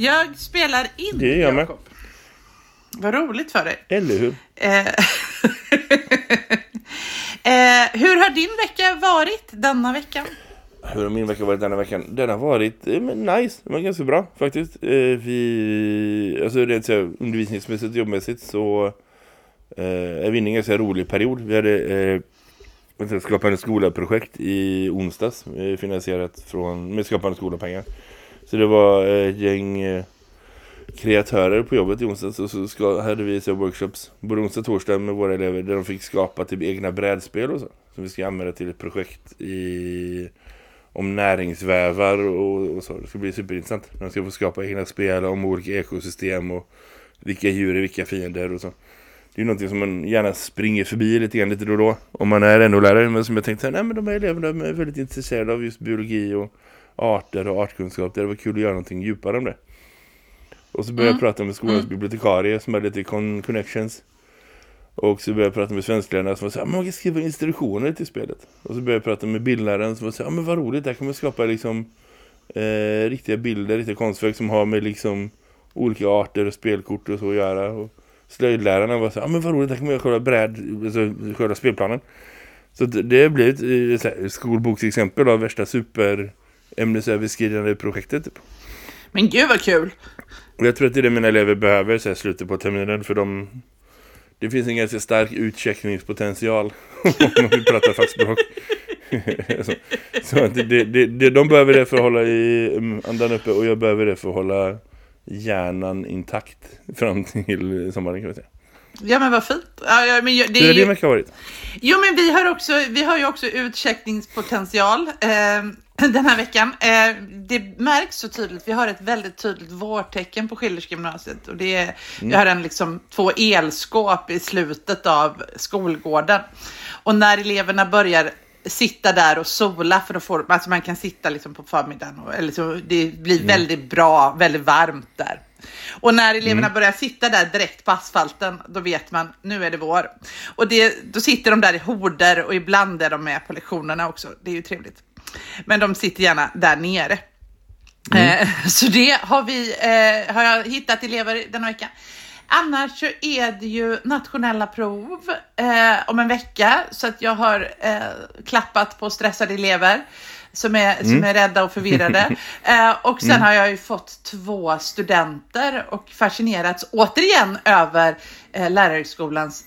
Jag spelar in, Det gör. Jakob. Vad roligt för dig. Eller hur? Eh, eh, hur har din vecka varit denna veckan? Hur har min vecka varit denna veckan? Den har varit eh, men nice, den var ganska bra faktiskt. Eh, vi, alltså rent så här, undervisningsmässigt och jobbmässigt så eh, är vi inne i en ganska rolig period. Vi hade eh, skapande skola-projekt i onsdags eh, finansierat från, med skapande skola-pengar. Så det var ett gäng eh, kreatörer på jobbet i onsdags och så ska, hade vi så workshops både onsdag och torsdag med våra elever där de fick skapa typ egna brädspel och så. Som vi ska använda till ett projekt i om näringsvävar och, och så. Det ska bli superintressant. De ska få skapa egna spel om olika ekosystem och vilka djur är vilka fiender och så. Det är ju någonting som man gärna springer förbi lite grann lite då och då. Om man är NO-lärare. Men som jag tänkte, nej men de här eleverna är väldigt intresserade av just biologi och arter och artkunskap. Det var kul att göra någonting djupare om det. Och så började jag prata med skolans bibliotekarie som hade lite con connections. Och så började jag prata med svensklärarna som var så här, man kan skriva instruktioner till spelet. Och så började jag prata med bildläraren som var så här, men vad roligt, där kan man skapa liksom eh, riktiga bilder, riktiga konstverk som har med liksom olika arter och spelkort och så att göra. Och slöjdlärarna var så här, men vad roligt, där kan man göra själva bräd, alltså själva spelplanen. Så det har blivit ett eh, skolboksexempel av värsta super ämnesöverskridande projektet. Typ. Men gud vad kul! Och jag tror att det är det mina elever behöver så här, slutet på terminen för de det finns en ganska stark utcheckningspotential om man vill prata fackspråk. så så att det, det, det, de behöver det för att hålla i um, andan uppe och jag behöver det för att hålla hjärnan intakt fram till sommaren kan vi säga. Ja men vad fint. Ja, ja, men det Hur är har ju... din vecka varit? Jo, men vi har, också, vi har ju också utcheckningspotential eh, den här veckan. Eh, det märks så tydligt. Vi har ett väldigt tydligt vårtecken på Schillersgymnasiet och det är, vi har en liksom två elskåp i slutet av skolgården. Och när eleverna börjar sitta där och sola för att få, alltså man kan sitta liksom på förmiddagen och eller så, det blir väldigt bra, väldigt varmt där. Och när eleverna börjar sitta där direkt på asfalten, då vet man nu är det vår. Och det, då sitter de där i horder och ibland är de med på lektionerna också. Det är ju trevligt. Men de sitter gärna där nere. Eh, så det har, vi, eh, har jag hittat elever denna vecka. Annars så är det ju nationella prov eh, om en vecka så att jag har eh, klappat på stressade elever som är, som är rädda och förvirrade. Eh, och sen har jag ju fått två studenter och fascinerats återigen över eh, lärarhögskolans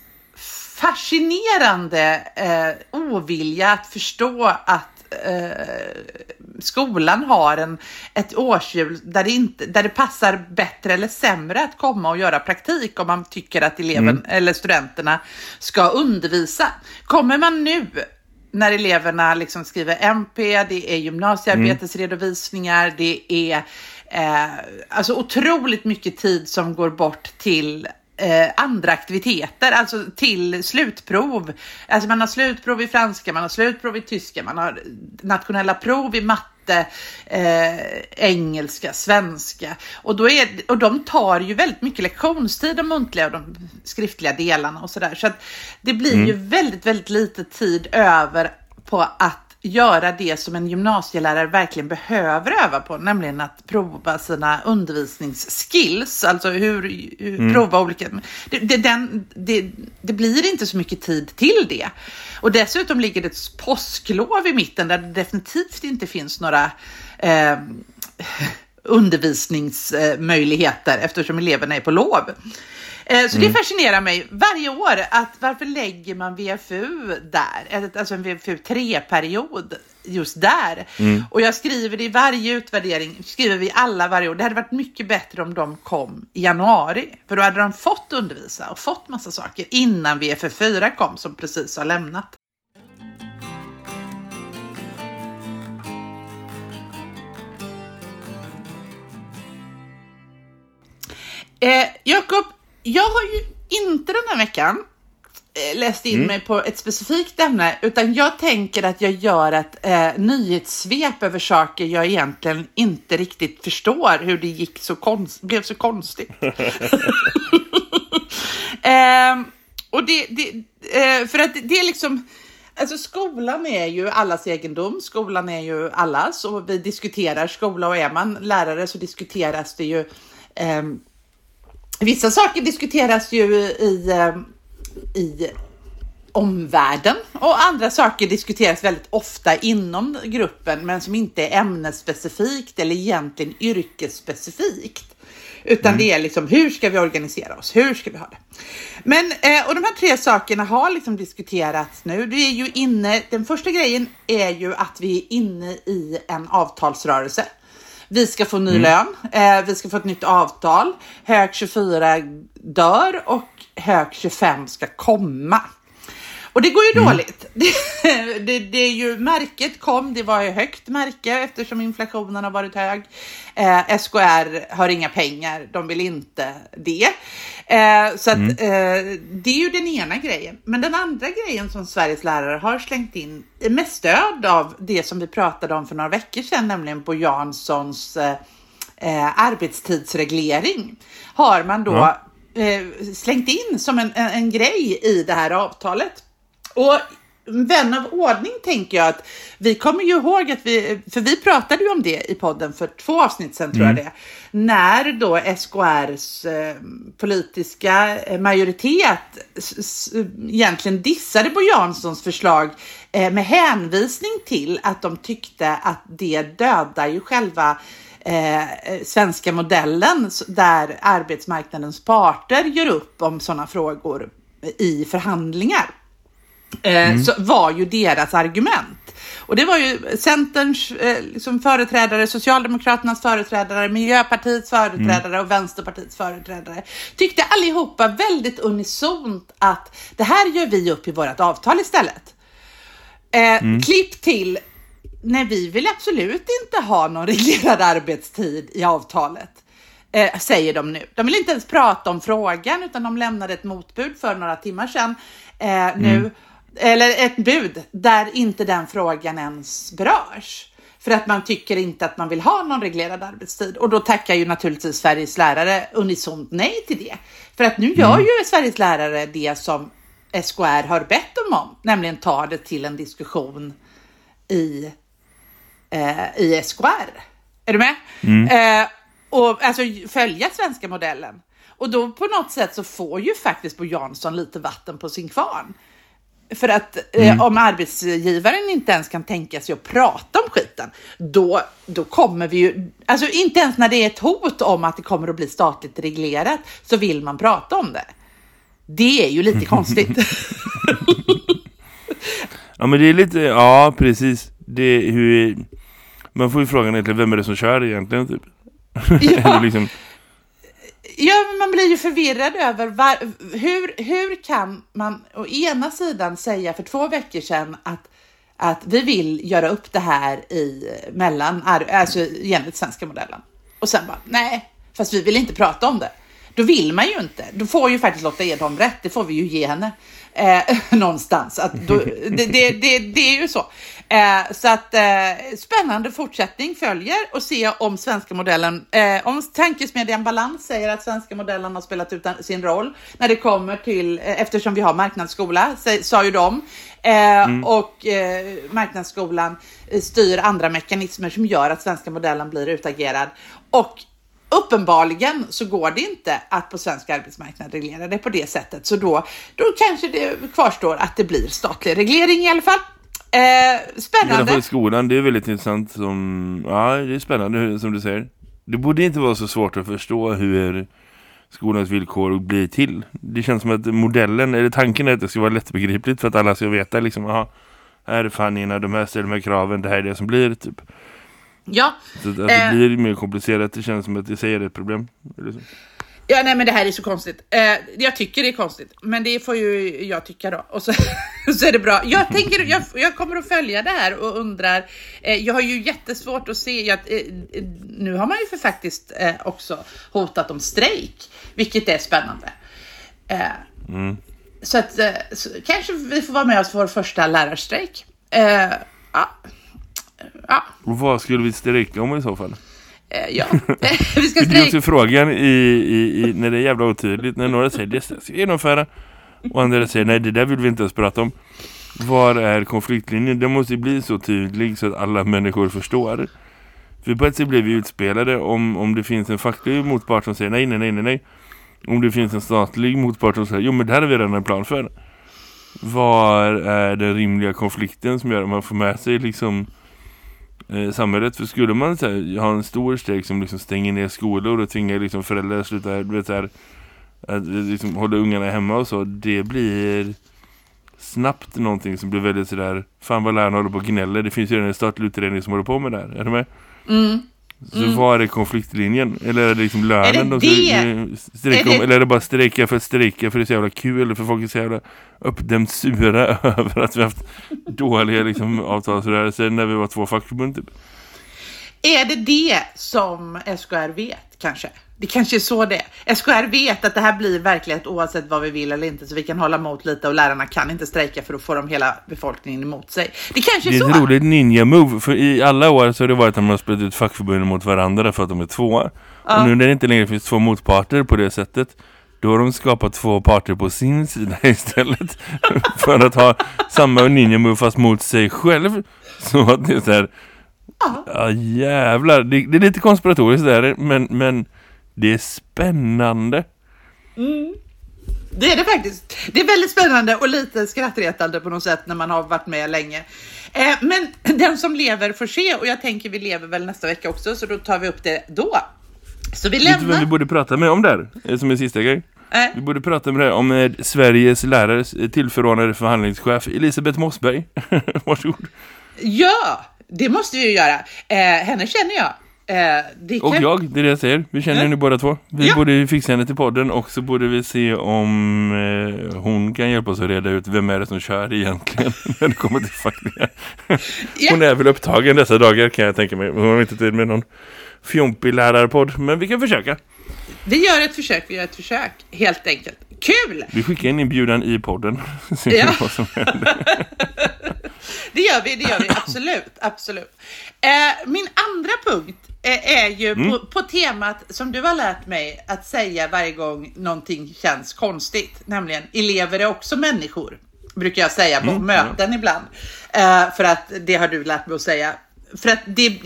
fascinerande eh, ovilja att förstå att eh, skolan har en, ett årshjul där det, inte, där det passar bättre eller sämre att komma och göra praktik om man tycker att eleven eller studenterna ska undervisa. Kommer man nu när eleverna liksom skriver MP, det är gymnasiearbetesredovisningar, det är eh, alltså otroligt mycket tid som går bort till eh, andra aktiviteter, alltså till slutprov. Alltså man har slutprov i franska, man har slutprov i tyska, man har nationella prov i matte, eh, engelska, svenska. Och, då är, och de tar ju väldigt mycket lektionstid, de muntliga och de skriftliga delarna och sådär. Så att det blir ju väldigt, väldigt lite tid över på att göra det som en gymnasielärare verkligen behöver öva på, nämligen att prova sina undervisningsskills, alltså hur, hur prova olika... Det, det, den, det, det blir inte så mycket tid till det. Och dessutom ligger det ett påsklov i mitten där det definitivt inte finns några eh, undervisningsmöjligheter eftersom eleverna är på lov. Eh, Så det fascinerar mig varje år att varför lägger man VFU där? Alltså en VFU 3-period just där. Och jag skriver det i varje utvärdering, skriver vi alla varje år. Det hade varit mycket bättre om de kom i januari. För då hade de fått undervisa och fått massa saker innan VFU 4 kom som precis har lämnat. Eh, Jakob, jag har ju inte den här veckan eh, läst in mig på ett specifikt ämne, utan jag tänker att jag gör ett eh, nyhetssvep över saker jag egentligen inte riktigt förstår hur det gick så konst blev så konstigt. eh, och det, det eh, för att det är liksom, alltså skolan är ju allas egendom, skolan är ju allas och vi diskuterar skola och är man lärare så diskuteras det ju ehm, Vissa saker diskuteras ju i, eh, i omvärlden och andra saker diskuteras väldigt ofta inom gruppen men som inte är ämnesspecifikt eller egentligen yrkesspecifikt. Utan det är liksom hur ska vi organisera oss? Hur ska vi ha det? Men eh, och de här tre sakerna har liksom diskuterats nu. Det är ju inne. Den första grejen är ju att vi är inne i en avtalsrörelse. Vi ska få ny lön, eh, vi ska få ett nytt avtal. Hög 24 dör och hög 25 ska komma. Och det går ju dåligt. Det, det, det är ju, märket kom, det var ju högt märke eftersom inflationen har varit hög. Eh, SKR har inga pengar, de vill inte det. Eh, så att, eh, det är ju den ena grejen. Men den andra grejen som Sveriges lärare har slängt in med stöd av det som vi pratade om för några veckor sedan, nämligen Bo Janssons eh, eh, arbetstidsreglering, har man då Ja. eh, slängt in som en, en, en grej i det här avtalet. Och vän av ordning tänker jag att vi kommer ju ihåg att vi, för vi pratade ju om det i podden för två avsnitt sedan tror jag det, när då SKRs eh, politiska eh, majoritet egentligen dissade Bo Janssons förslag eh, med hänvisning till att de tyckte att det dödar ju själva eh, svenska modellen där arbetsmarknadens parter gör upp om sådana frågor i förhandlingar eh, så var ju deras argument. Och det var ju Centerns eh, liksom företrädare, Socialdemokraternas företrädare, Miljöpartiets företrädare och Vänsterpartiets företrädare tyckte allihopa väldigt unisont att det här gör vi upp i vårt avtal istället. Eh, Klipp till, nej vi vill absolut inte ha någon reglerad arbetstid i avtalet. Eh, säger de nu. De vill inte ens prata om frågan utan de lämnade ett motbud för några timmar sedan. Eh, nu, Eller ett bud där inte den frågan ens berörs. För att man tycker inte att man vill ha någon reglerad arbetstid. Och då tackar ju naturligtvis Sveriges lärare unisont nej till det. För att nu gör ju Sveriges lärare det som SKR har bett dem om, nämligen ta det till en diskussion i, eh, i SKR. Är du med? Eh, och alltså följa svenska modellen. Och då på något sätt så får ju faktiskt Bo Jansson lite vatten på sin kvarn. För att eh, om arbetsgivaren inte ens kan tänka sig att prata om skiten, då, då kommer vi ju, alltså inte ens när det är ett hot om att det kommer att bli statligt reglerat, så vill man prata om det. Det är ju lite konstigt. Ja men det är lite, ja precis. Det är hur, man får ju frågan egentligen, vem är det som kör egentligen typ? Ja, liksom, ja, men man blir ju förvirrad över var, hur, hur kan man å ena sidan säga för två veckor sedan att att vi vill göra upp det här i mellan, alltså enligt svenska modellen. Och sen bara, nej, fast vi vill inte prata om det. Då vill man ju inte. Då får ju faktiskt Lotta Edholm rätt, det får vi ju ge henne. Eh, någonstans. Att då, det, det, det, det är ju så. Eh, så att eh, spännande fortsättning följer och se om svenska modellen, eh, om tankesmedjan Balans säger att svenska modellen har spelat ut sin roll när det kommer till, eh, eftersom vi har marknadsskola, sä- sa ju de, eh, och eh, marknadsskolan styr andra mekanismer som gör att svenska modellen blir utagerad. Och Uppenbarligen så går det inte att på svensk arbetsmarknad reglera det på det sättet. Så då, då kanske det kvarstår att det blir statlig reglering i alla fall. Eh, spännande. i skolan, det är väldigt intressant som, ja det är spännande som du säger. Det borde inte vara så svårt att förstå hur skolans villkor blir till. Det känns som att modellen, eller tanken är att det ska vara lättbegripligt för att alla ska veta liksom, aha, här är förhandlingarna, de här ställer de här kraven, det här är det som blir typ. Ja, Så att, att det Eh. blir mer komplicerat, det känns som att det säger ett problem. Ja, nej men det här är så konstigt. Eh, jag tycker det är konstigt, men det får ju jag tycka då. Och så, så är det bra. Jag tänker, jag, jag kommer att följa det här och undrar. Eh, jag har ju jättesvårt att se. Jag, eh, nu har man ju för faktiskt eh, också hotat om strejk, vilket är spännande. Eh, Mm. Så att eh, så, kanske vi får vara med oss på vår första lärarstrejk. Ja. Ja. Och vad skulle vi strejka om i så fall? Eh, ja. vi ska Det är strejka. också frågan i, i, i, när det är jävla otydligt. När några säger det ska vi genomföra. Och andra säger nej det där vill vi inte ens prata om. Var är konfliktlinjen? Det måste bli så tydlig så att alla människor förstår. För på ett sätt blir vi utspelade om, om det finns en facklig motpart som säger nej, nej, nej, nej, nej. Om det finns en statlig motpart som säger jo men det här har vi redan en plan för. Var är den rimliga konflikten som gör att man får med sig liksom eh, samhället? För skulle man så här, ha en stor strejk som liksom stänger ner skolor och tvingar liksom föräldrar att sluta du vet, så här, att liksom hålla ungarna hemma och så, det blir snabbt någonting som blir väldigt sådär fan vad lärarna håller på och gnäller. Det finns ju en statlig utredning som håller på med det här. Är du med? Mm. Så var är konfliktlinjen? Eller är det liksom lönen Är det de ska, strejka om? det- Eller är det bara strejka för att strejka för det är så jävla kul? Eller för folk är så jävla uppdämt sura över att vi haft dåliga liksom, avtalsrörelser när vi var två fackförbund typ. Är det det som SKR vet kanske? Det kanske är så det är. SKR vet att det här blir verklighet oavsett vad vi vill eller inte så vi kan hålla emot lite och lärarna kan inte strejka för att få de hela befolkningen emot sig. Det kanske är, Det är så. ett roligt ninja-move för i alla år så har det varit att man har spelat ut fackförbunden mot varandra för att de är två. Ja. Och nu när det inte längre finns två motparter på det sättet då har de skapat två parter på sin sida istället för att ha samma ninja-move fast mot sig själv. Så att det är så här Ja. Ja jävlar, det, det är lite konspiratoriskt där men, men det är spännande. Det är det faktiskt. Det är väldigt spännande och lite skrattretande på något sätt när man har varit med länge. Eh, men den som lever får se och jag tänker vi lever väl nästa vecka också så då tar vi upp det då. Så vi Vet du lämnar... vi borde prata med om där? Som en sista grej. Eh, Vi borde prata med det om eh, Sveriges lärares eh, tillförordnade förhandlingschef Elisabeth Mossberg. Varsågod. ja, det måste vi ju göra. Eh, henne känner jag. Eh, det Och jag, det är det jag säger. Vi känner henne båda två. Vi Ja. borde fixa henne till podden och så borde vi se om eh, hon kan hjälpa oss att reda ut vem är det som kör egentligen när det kommer till fackliga. Ja. Hon är väl upptagen dessa dagar kan jag tänka mig. Hon har inte tid med någon fjompig lärarpodd. Men vi kan försöka. Vi gör ett försök, vi gör ett försök. Helt enkelt. Kul! Vi skickar en inbjudan i podden. Ja. vad som händer. Det gör vi, det gör vi. Absolut, absolut. Eh, min andra punkt är ju Mm. på, på temat som du har lärt mig att säga varje gång någonting känns konstigt. Nämligen, elever är också människor. Brukar jag säga på Mm, möten ibland. Eh, för att det har du lärt mig att säga. För att det,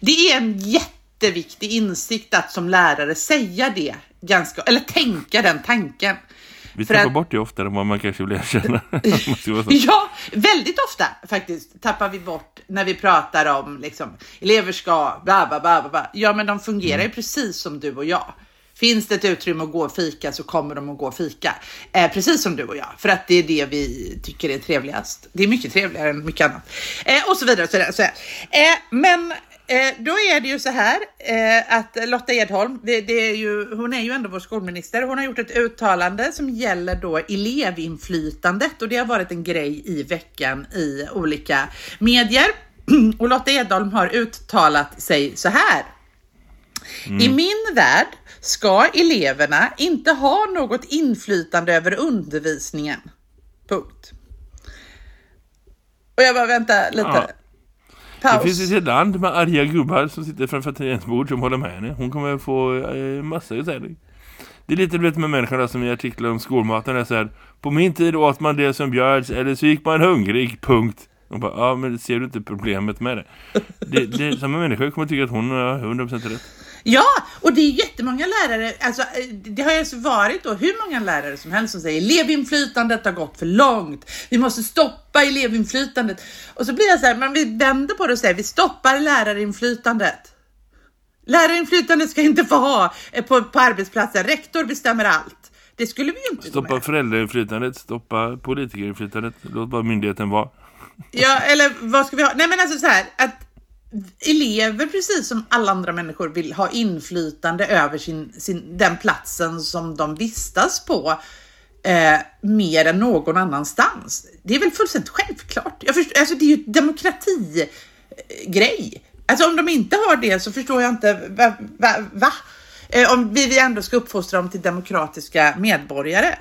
det är en jätteviktig insikt att som lärare säga det. Ganska, eller tänka den tanken. Vi tappar att- bort det oftare än vad man kanske vill erkänna. Ja, väldigt ofta faktiskt tappar vi bort när vi pratar om liksom, elever ska bla bla bla bla. Ja, men de fungerar ju precis som du och jag. Finns det ett utrymme att gå och fika så kommer de att gå och fika. Eh, precis som du och jag. För att det är det vi tycker är trevligast. Det är mycket trevligare än mycket annat. Eh, och så vidare. Så vidare, så vidare. Eh, men eh, då är det ju så här eh, att Lotta Edholm, det, det är ju, hon är ju ändå vår skolminister. Hon har gjort ett uttalande som gäller då elevinflytandet och det har varit en grej i veckan i olika medier. Och Lotta Edholm har uttalat sig så här. I min värld ska eleverna inte ha något inflytande över undervisningen. Punkt. Och jag bara vänta lite. Ja. Det Paus. finns ett land med arga gubbar som sitter framför ett som håller med henne. Hon kommer få eh, massa utsändning. Det är lite vet med människorna som i artiklar om skolmaten är så här. På min tid åt man det som bjöds eller så gick man hungrig, punkt. Och bara, ja men ser du inte problemet med det? det, det samma människa kommer tycka att hon har 100% rätt. Ja, och det är jättemånga lärare, alltså eh, det har ju alltså varit då hur många lärare som helst som säger elevinflytandet har gått för långt, vi måste stoppa elevinflytandet. Och så blir jag så här, men vi vänder på det och säger vi stoppar lärarinflytandet. Lärarinflytandet ska inte få ha eh, på, på arbetsplatsen, rektor bestämmer allt. Det skulle vi ju inte Stoppa med. föräldrainflytandet, stoppa politikerinflytandet. Låt bara myndigheten vara. Ja, eller vad ska vi ha? Nej men alltså så här, att elever, precis som alla andra människor, vill ha inflytande över sin, sin, den platsen som de vistas på eh, mer än någon annanstans. Det är väl fullständigt självklart. Jag förstår, alltså det är ju demokratigrej. Alltså om de inte har det så förstår jag inte, va? va, va? Eh, om vi ändå ska uppfostra dem till demokratiska medborgare.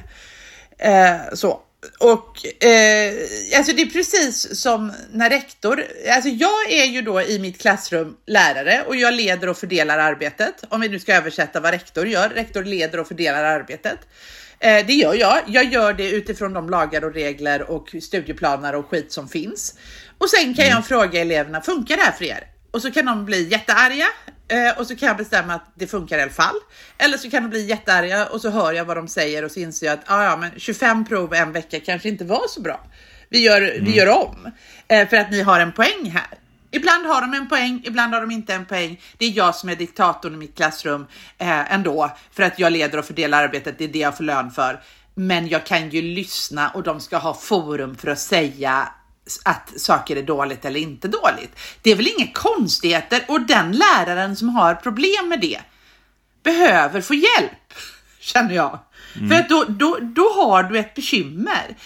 Eh, så. Och eh, alltså det är precis som när rektor, alltså jag är ju då i mitt klassrum lärare och jag leder och fördelar arbetet. Om vi nu ska översätta vad rektor gör. Rektor leder och fördelar arbetet. Eh, det gör jag. Jag gör det utifrån de lagar och regler och studieplaner och skit som finns. Och sen kan jag fråga eleverna, funkar det här för er? Och så kan de bli jättearga eh, och så kan jag bestämma att det funkar i alla fall. Eller så kan de bli jättearga och så hör jag vad de säger och så inser jag att ah, ja, men 25 prov en vecka kanske inte var så bra. Vi gör, mm. vi gör om eh, för att ni har en poäng här. Ibland har de en poäng, ibland har de inte en poäng. Det är jag som är diktatorn i mitt klassrum eh, ändå, för att jag leder och fördelar arbetet. Det är det jag får lön för. Men jag kan ju lyssna och de ska ha forum för att säga att saker är dåligt eller inte dåligt. Det är väl inga konstigheter och den läraren som har problem med det behöver få hjälp, känner jag. Mm. För att då, då, då har du ett bekymmer.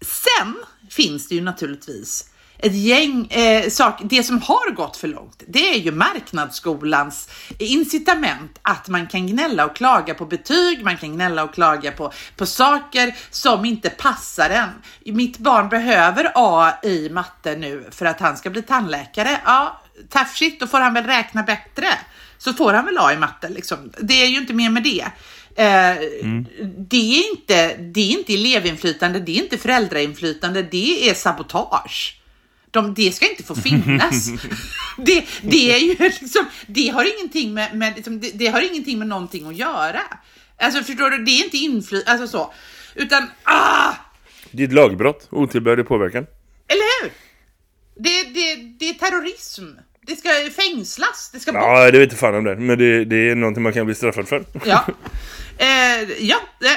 Sen finns det ju naturligtvis ett gäng eh, saker. Det som har gått för långt, det är ju marknadsskolans incitament att man kan gnälla och klaga på betyg, man kan gnälla och klaga på, på saker som inte passar en. Mitt barn behöver A i matte nu för att han ska bli tandläkare. Ja, tough shit, då får han väl räkna bättre. Så får han väl A i matte liksom. Det är ju inte mer med det. Eh, mm. det, är inte, det är inte elevinflytande, det är inte föräldrainflytande, det är sabotage de, det ska inte få finnas. det, det, är ju liksom, det har ingenting med, med liksom, det, det, har ingenting med någonting att göra. Alltså förstår du, det är inte inflytande, alltså så. Utan, ah! Det är ett lagbrott, otillbörlig påverkan. Eller hur? Det, det, det är terrorism. Det ska fängslas. Det ska bort. Ja, det vet inte fan om det. Men det, det är någonting man kan bli straffad för. Ja. Eh, ja,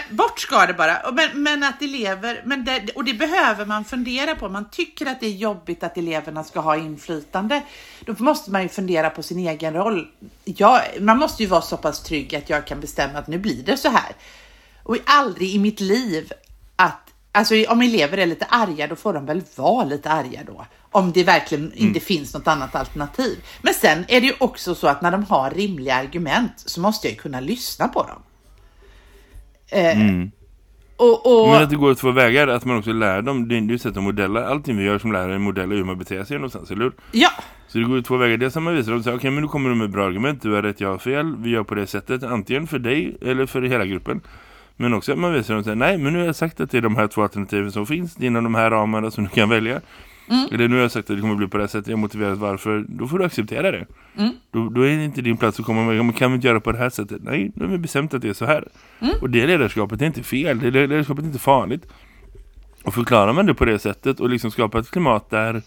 bort ska det bara. Men, men att elever, men det, och det behöver man fundera på. Man tycker att det är jobbigt att eleverna ska ha inflytande. Då måste man ju fundera på sin egen roll. Jag, man måste ju vara så pass trygg att jag kan bestämma att nu blir det så här. Och aldrig i mitt liv att, alltså om elever är lite arga, då får de väl vara lite arga då. Om det verkligen mm. inte finns något annat alternativ. Men sen är det ju också så att när de har rimliga argument så måste jag ju kunna lyssna på dem. Eh, mm. Och, och... Men att det går två vägar, att man också lär dem, det är ju sätt att modella. Allting vi gör som lärare modeller hur man beter sig någonstans, eller hur? Ja. Så det går två vägar. Det som man visar dem, okej okay, men nu kommer de med bra argument, du har rätt, jag har fel. Vi gör på det sättet, antingen för dig eller för hela gruppen. Men också att man visar dem, nej men nu har jag sagt att det är de här två alternativen som finns, det är inom de här ramarna som du kan välja. Mm. Eller nu har jag sagt att det kommer bli på det här sättet, jag motiverat varför, då får du acceptera det. Mm. Då, då, är det inte din plats att komma med, kan vi inte göra på det här sättet? Nej, nu har vi bestämt att det är så här. Mm. Och det ledarskapet är inte fel, det ledarskapet är inte farligt. Och förklarar man det på det sättet och liksom skapar ett klimat där,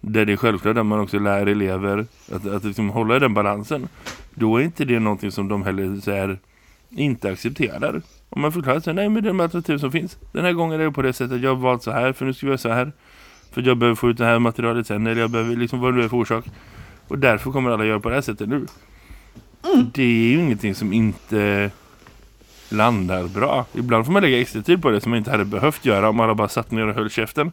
där det är självklart att man också lär elever att, att liksom hålla den balansen, då är inte det någonting som de heller så här, inte accepterar. Om man förklarar sig, nej men det är de alternativ som finns. Den här gången är det på det sättet, jag har valt så här för nu ska vi göra så här. För jag behöver få ut det här materialet sen. Eller jag behöver liksom vad det är för orsak. Och därför kommer alla göra på det här sättet nu. Mm. Det är ju ingenting som inte landar bra. Ibland får man lägga extra tid på det som man inte hade behövt göra om alla bara satt ner och höll käften.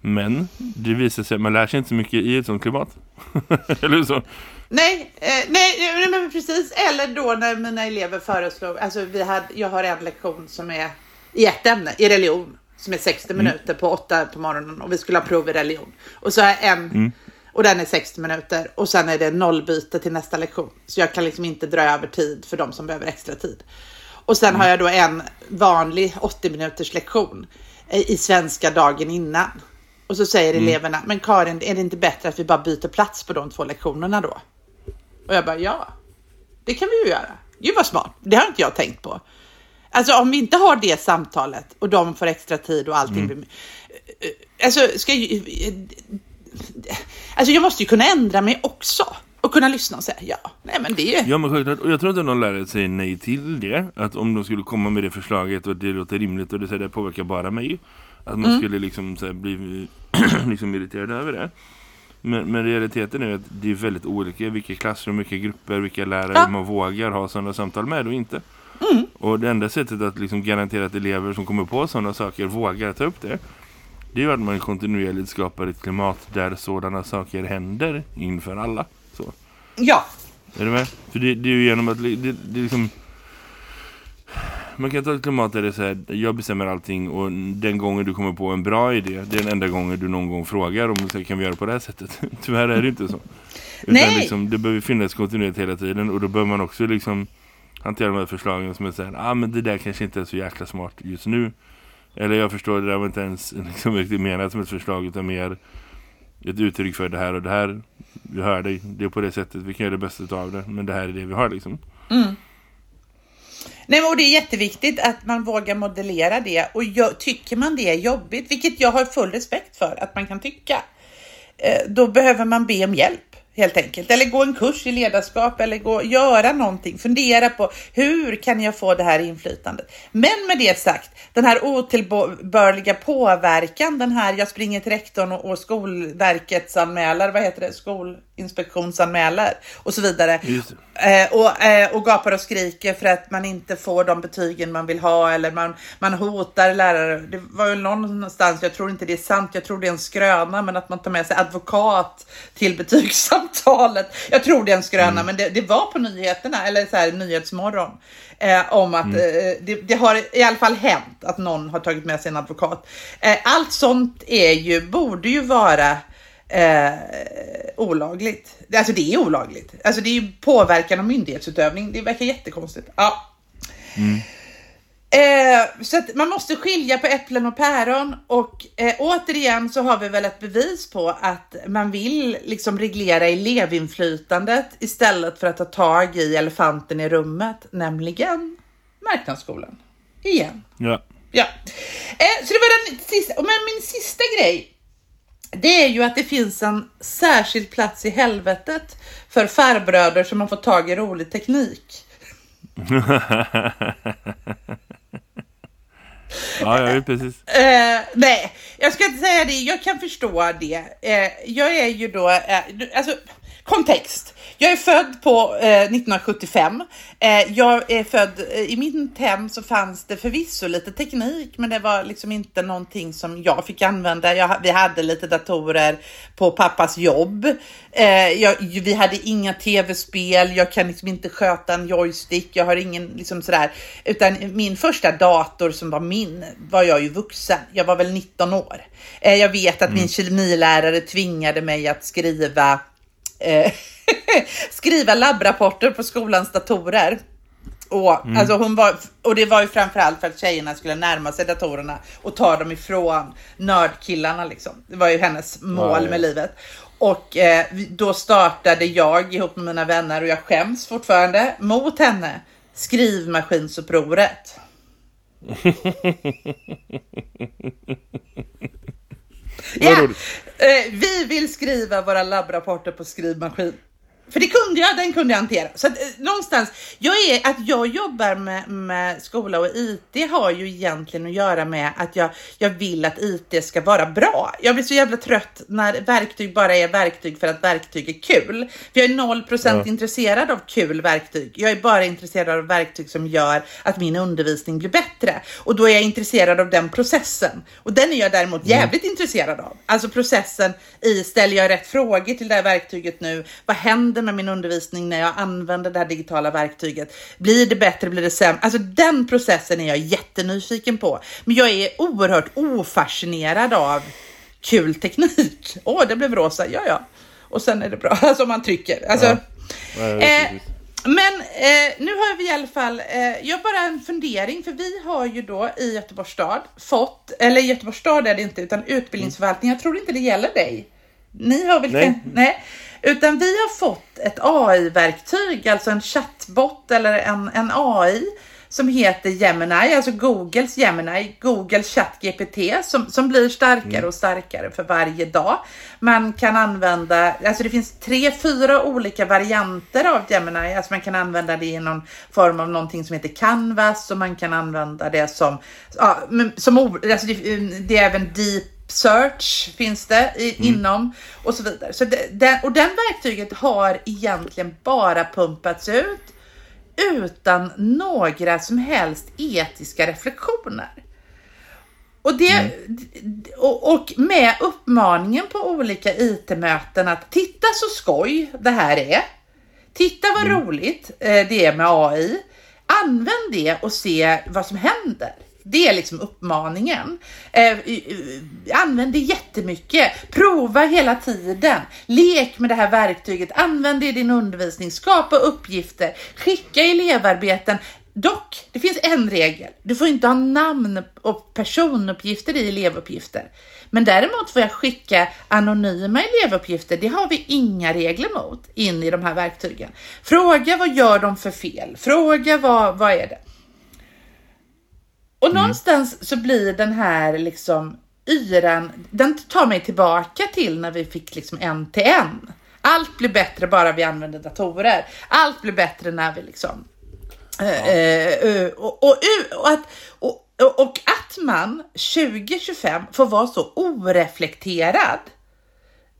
Men det visar sig att man lär sig inte så mycket i ett sånt klimat. Eller så? Nej, eh, nej, men precis. Eller då när mina elever föreslog, alltså vi hade, jag har en lektion som är i ett ämne, i religion som är 60 mm. minuter på 8 på morgonen och vi skulle ha prov i religion. Och så jag en mm. och den är 60 minuter och sen är det nollbyte till nästa lektion. Så jag kan liksom inte dra över tid för de som behöver extra tid. Och sen mm. har jag då en vanlig 80 minuters lektion i svenska dagen innan. Och så säger mm. eleverna, men Karin, är det inte bättre att vi bara byter plats på de två lektionerna då? Och jag bara, ja, det kan vi ju göra. Gud vad smart, det har inte jag tänkt på. Alltså om vi inte har det samtalet och de får extra tid och allting. Mm. Alltså, ska jag, alltså jag måste ju kunna ändra mig också. Och kunna lyssna och säga ja, nej men det är ju... Ja men självklart, och jag tror inte någon lärare säger nej till det. Att om de skulle komma med det förslaget och det låter rimligt och det, så det påverkar bara mig. Att man mm. skulle liksom så här, bli liksom irriterad över det. Men, men realiteten är att det är väldigt olika vilka klassrum, vilka grupper, vilka lärare Ja. man vågar ha sådana samtal med och inte. Och det enda sättet att liksom garantera att elever som kommer på sådana saker vågar ta upp det det är ju att man kontinuerligt skapar ett klimat där sådana saker händer inför alla. Så. Ja, Är du med? För det, det är ju genom att det, det liksom man kan ta ett klimat där det är så här, jag bestämmer allting och den gången du kommer på en bra idé, det är den enda gången du någon gång frågar om så här, kan vi göra på det här sättet. Tyvärr är det inte så. Utan Nej. liksom, det behöver finnas kontinuerligt hela tiden och då bör man också liksom hantera de här förslagen som är så här, ah men det där kanske inte är så jäkla smart just nu. Eller jag förstår, det där var inte ens liksom riktigt menat som ett förslag utan mer ett uttryck för det här och det här. Vi hör dig, det är på det sättet, vi kan göra det bästa av det. Men det här är det vi har liksom. Mm. Nej, men och det är jätteviktigt att man vågar modellera det och jag, tycker man det är jobbigt, vilket jag har full respekt för att man kan tycka, eh, då behöver man be om hjälp helt enkelt. Eller gå en kurs i ledarskap eller gå, göra någonting. Fundera på hur kan jag få det här inflytandet? Men med det sagt, den här otillbörliga påverkan, den här jag springer till rektorn och, och Skolverkets anmäler, vad heter det, Skolinspektionsanmäler och så vidare. Eh, och, eh, och gapar och skriker för att man inte får de betygen man vill ha eller man, man hotar lärare. Det var ju någonstans, jag tror inte det är sant, jag tror det är en skröna, men att man tar med sig advokat till betygssamtalet. Jag tror det är en skröna, men det, det var på nyheterna, eller så här Nyhetsmorgon, eh, om att eh, det, det har i alla fall hänt att någon har tagit med sig en advokat. Eh, allt sånt är ju, borde ju vara eh, olagligt. Alltså det är olagligt. Alltså det är ju påverkan av myndighetsutövning. Det verkar jättekonstigt. Ja. Eh, så att man måste skilja på äpplen och päron och eh, återigen så har vi väl ett bevis på att man vill liksom reglera elevinflytandet istället för att ta tag i elefanten i rummet, nämligen marknadsskolan. Igen. Ja. Ja, eh, så det var den sista. Men min sista grej, det är ju att det finns en särskild plats i helvetet för farbröder som har fått tag i rolig teknik. ja, ja, precis. Eh, nej, jag ska inte säga det. Jag kan förstå det. Eh, jag är ju då, eh, alltså kontext. Jag är född på eh, 1975. Eh, jag är född, eh, i mitt hem så fanns det förvisso lite teknik, men det var liksom inte någonting som jag fick använda. Jag, vi hade lite datorer på pappas jobb. Eh, jag, vi hade inga tv-spel. Jag kan liksom inte sköta en joystick. Jag har ingen liksom sådär, utan min första dator som var min var jag ju vuxen. Jag var väl 19 år. Eh, jag vet att min kemilärare tvingade mig att skriva eh, skriva labbrapporter på skolans datorer. Och, alltså hon var, och det var ju framförallt för att tjejerna skulle närma sig datorerna och ta dem ifrån nördkillarna. Liksom. Det var ju hennes mål Ja, ja. med livet. Och eh, då startade jag ihop med mina vänner och jag skäms fortfarande mot henne skrivmaskinsupproret. Roligt. Eh, vi vill skriva våra labbrapporter på skrivmaskin. För det kunde jag, den kunde jag hantera. Så att, eh, någonstans, jag är, att jag jobbar med, med skola och IT har ju egentligen att göra med att jag, jag vill att IT ska vara bra. Jag blir så jävla trött när verktyg bara är verktyg för att verktyg är kul. För jag är 0% Ja. intresserad av kul verktyg. Jag är bara intresserad av verktyg som gör att min undervisning blir bättre. Och då är jag intresserad av den processen. Och den är jag däremot jävligt intresserad av. Alltså processen i, ställer jag rätt frågor till det här verktyget nu? Vad händer med min undervisning när jag använder det här digitala verktyget? Blir det bättre, blir det sämre? Alltså den processen är jag jättenyfiken på. Men jag är oerhört ofascinerad av kul teknik. Åh, det blev rosa, ja ja. Och sen är det bra, alltså om man trycker. Alltså, Ja. Ja, Eh, men eh, nu har vi i alla fall, eh, jag har bara en fundering, för vi har ju då i Göteborgs stad fått, eller i Göteborgs stad är det inte, utan utbildningsförvaltning, jag tror inte det gäller dig. Ni har väl Nej. nej. Utan vi har fått ett AI-verktyg, alltså en chatbot eller en, en AI som heter Gemini, alltså Googles Gemini, Google ChatGPT som, som blir starkare och starkare för varje dag. Man kan använda, alltså det finns tre, fyra olika varianter av Gemini, alltså man kan använda det i någon form av någonting som heter Canvas och man kan använda det som, ja, som alltså det, det är även deep search finns det i, Mm. inom och så vidare. Så det, den, och den verktyget har egentligen bara pumpats ut utan några som helst etiska reflektioner. Och, det, och, och med uppmaningen på olika IT-möten att titta så skoj det här är. Titta vad roligt eh, det är med AI. Använd det och se vad som händer. Det är liksom uppmaningen. Eh, använd det jättemycket. Prova hela tiden. Lek med det här verktyget. Använd det i din undervisning. Skapa uppgifter. Skicka elevarbeten. Dock, det finns en regel. Du får inte ha namn och personuppgifter i elevuppgifter. Men däremot får jag skicka anonyma elevuppgifter. Det har vi inga regler mot in i de här verktygen. Fråga vad gör de för fel? Fråga vad, vad är det? Och någonstans så blir den här liksom yran, den tar mig tillbaka till när vi fick liksom en till en. Allt blir bättre bara vi använder datorer. Allt blir bättre när vi liksom eh, och, och, och, att, och, och- och att man 2025 får vara så oreflekterad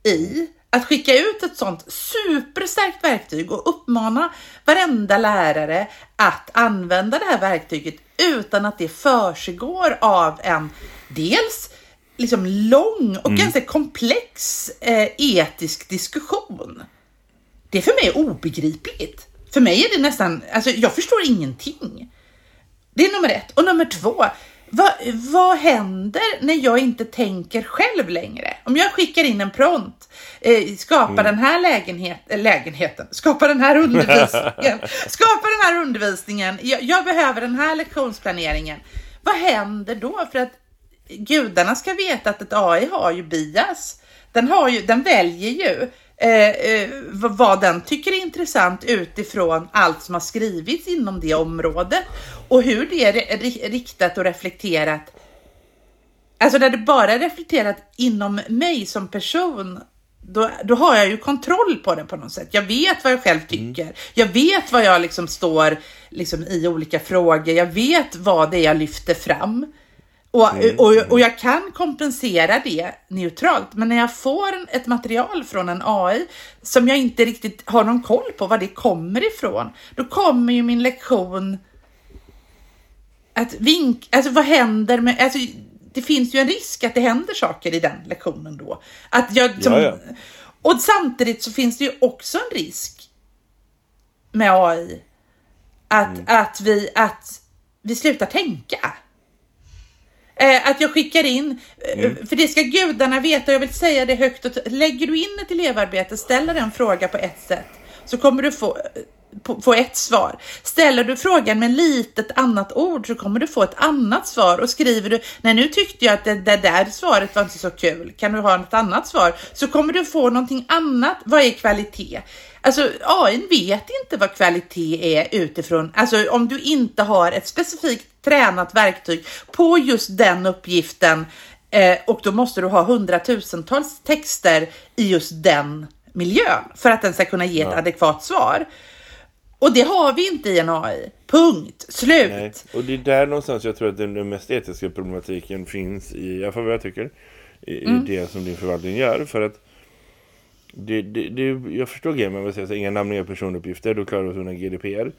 i att skicka ut ett sånt superstarkt verktyg och uppmana varenda lärare att använda det här verktyget utan att det försiggår av en dels liksom lång och ganska komplex eh, etisk diskussion. Det är för mig obegripligt. För mig är det nästan, alltså jag förstår ingenting. Det är nummer ett. Och nummer två, vad, vad händer när jag inte tänker själv längre? Om jag skickar in en prompt, eh, skapa den här lägenhet, eh, lägenheten, skapa den här undervisningen, skapa den här undervisningen, jag, jag behöver den här lektionsplaneringen. Vad händer då? För att gudarna ska veta att ett AI har ju bias. Den, har ju, den väljer ju eh, eh, vad den tycker är intressant utifrån allt som har skrivits inom det området och hur det är ri- riktat och reflekterat. Alltså när det bara är reflekterat inom mig som person då, då har jag ju kontroll på det på något sätt. Jag vet vad jag själv tycker. Jag vet vad jag liksom står liksom i olika frågor. Jag vet vad det är jag lyfter fram. Och, och, och jag kan kompensera det neutralt, men när jag får en- ett material från en AI som jag inte riktigt har någon koll på var det kommer ifrån, då kommer ju min lektion att vink, alltså vad händer med, alltså det finns ju en risk att det händer saker i den lektionen då. Att jag, som, Ja, ja. Och samtidigt så finns det ju också en risk med AI att, att, vi, att vi slutar tänka. Eh, att jag skickar in, eh, för det ska gudarna veta, jag vill säga det högt. Och lägger du in ett elevarbete, ställer en fråga på ett sätt, så kommer du få, på- få ett svar. Ställer du frågan med litet annat ord så kommer du få ett annat svar. Och skriver du, nej nu tyckte jag att det, det där svaret var inte så kul, kan du ha ett annat svar? Så kommer du få någonting annat. Vad är kvalitet? Alltså AI vet inte vad kvalitet är utifrån, alltså om du inte har ett specifikt tränat verktyg på just den uppgiften eh, och då måste du ha hundratusentals texter i just den miljön för att den ska kunna ge ett adekvat svar. Och det har vi inte i en AI. Punkt. Slut. Nej, och det är där någonstans jag tror att den, mest etiska problematiken finns i, i alla fall vad jag tycker, i, i det som din förvaltning gör. För att det, det, det, jag förstår grejen med att säga inga namn, inga personuppgifter, då klarar vi oss undan GDPR.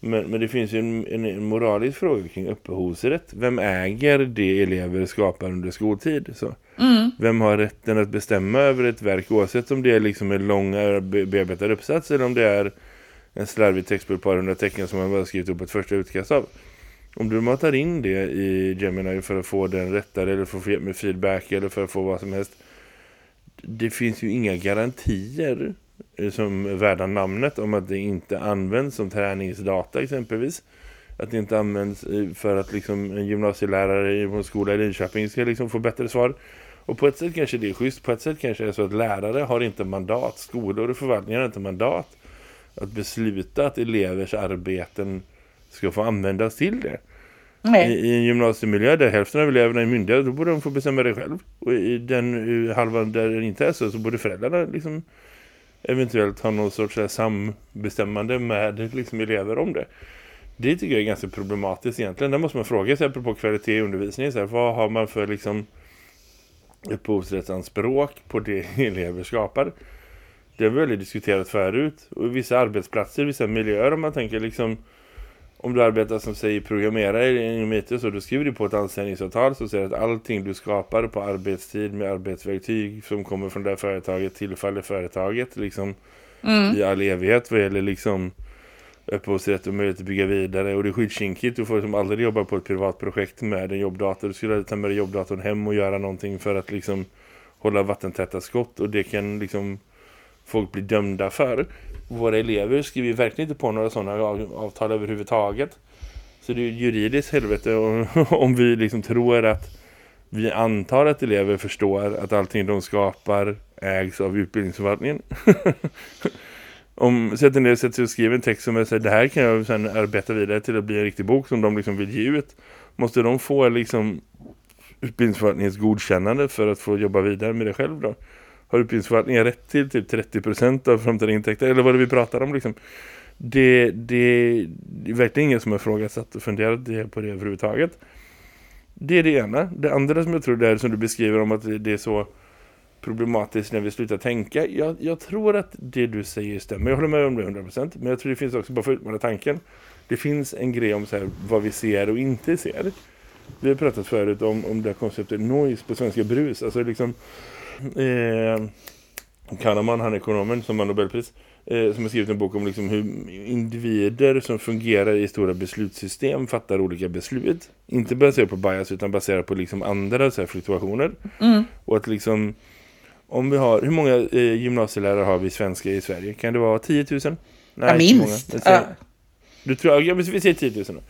Men, men det finns ju en, en, en moralisk fråga kring upphovsrätt. Vem äger det elever skapar under skoltid? Så. Vem har rätten att bestämma över ett verk oavsett om det är liksom en lång be- bearbetad uppsats eller om det är en slarvig text på ett par hundra tecken som man bara skrivit upp ett första utkast av. Om du matar in det i Gemini för att få den rättare eller för att få hjälp med feedback eller för att få vad som helst. Det finns ju inga garantier eh, som är värda namnet om att det inte används som träningsdata exempelvis. Att det inte används eh, för att liksom en gymnasielärare på en skola i Linköping ska liksom få bättre svar. Och på ett sätt kanske det är schysst, på ett sätt kanske det är så att lärare har inte mandat, skolor och förvaltningar har inte mandat att besluta att elevers arbeten ska få användas till det. Nej. I, I en gymnasiemiljö där hälften av eleverna är myndiga, då borde de få bestämma det själv. Och i den eh, halvan där det inte är så, så borde föräldrarna liksom eventuellt ha någon sorts här sambestämmande med liksom elever om det. Det tycker jag är ganska problematiskt egentligen. Där måste man fråga sig apropå kvalitet i undervisningen. Så här, vad har man för liksom upphovsrättsanspråk på det elever skapar. Det har vi väl diskuterat förut. Och vissa arbetsplatser, vissa miljöer om man tänker liksom om du arbetar som säger programmerare inom IT så då skriver du på ett anställningsavtal så säger att allting du skapar på arbetstid med arbetsverktyg som kommer från det här företaget tillfaller företaget liksom mm. i all evighet vad gäller liksom upphovsrätt och möjlighet att bygga vidare och det är skitskinkigt. Du får liksom aldrig jobba på ett privat projekt med en jobbdator. Du skulle ta med dig jobbdatorn hem och göra någonting för att liksom hålla vattentäta skott och det kan liksom folk blir dömda för. Våra elever skriver verkligen inte på några sådana avtal överhuvudtaget. Så det är juridiskt helvete om vi liksom tror att vi antar att elever förstår att allting de skapar ägs av utbildningsförvaltningen. om sätter ner sig och skriver en text som säger det här kan jag sedan arbeta vidare till att bli en riktig bok som de liksom vill ge ut. Måste de få liksom utbildningsförvaltningens godkännande för att få jobba vidare med det själv då? Har utbildningsförvaltningen rätt till typ 30% av framtida intäkter? Eller vad är det vi pratar om liksom? Det, det, det är verkligen ingen som har frågat och funderat på det överhuvudtaget. Det är det ena. Det andra som jag tror det är som du beskriver om att det är så problematiskt när vi slutar tänka. Jag, jag, tror att det du säger stämmer. Jag håller med om det 100%. Men jag tror det finns också, bara för att utmana tanken. Det finns en grej om så här, vad vi ser och inte ser. Vi har pratat förut om, om det här konceptet noise på svenska brus. Alltså liksom... Eh, Kahneman, han är ekonomen som har Nobelpris. Eh, som har skrivit en bok om liksom hur individer som fungerar i stora beslutssystem fattar olika beslut. Inte baserat på bias utan baserat på liksom andra så här, fluktuationer. Mm. Och att liksom om vi har, hur många eh, gymnasielärare har vi svenska i Sverige? Kan det vara 10 000? Nej, ja, minst. Säger, du tror, ja, vi säger 10 000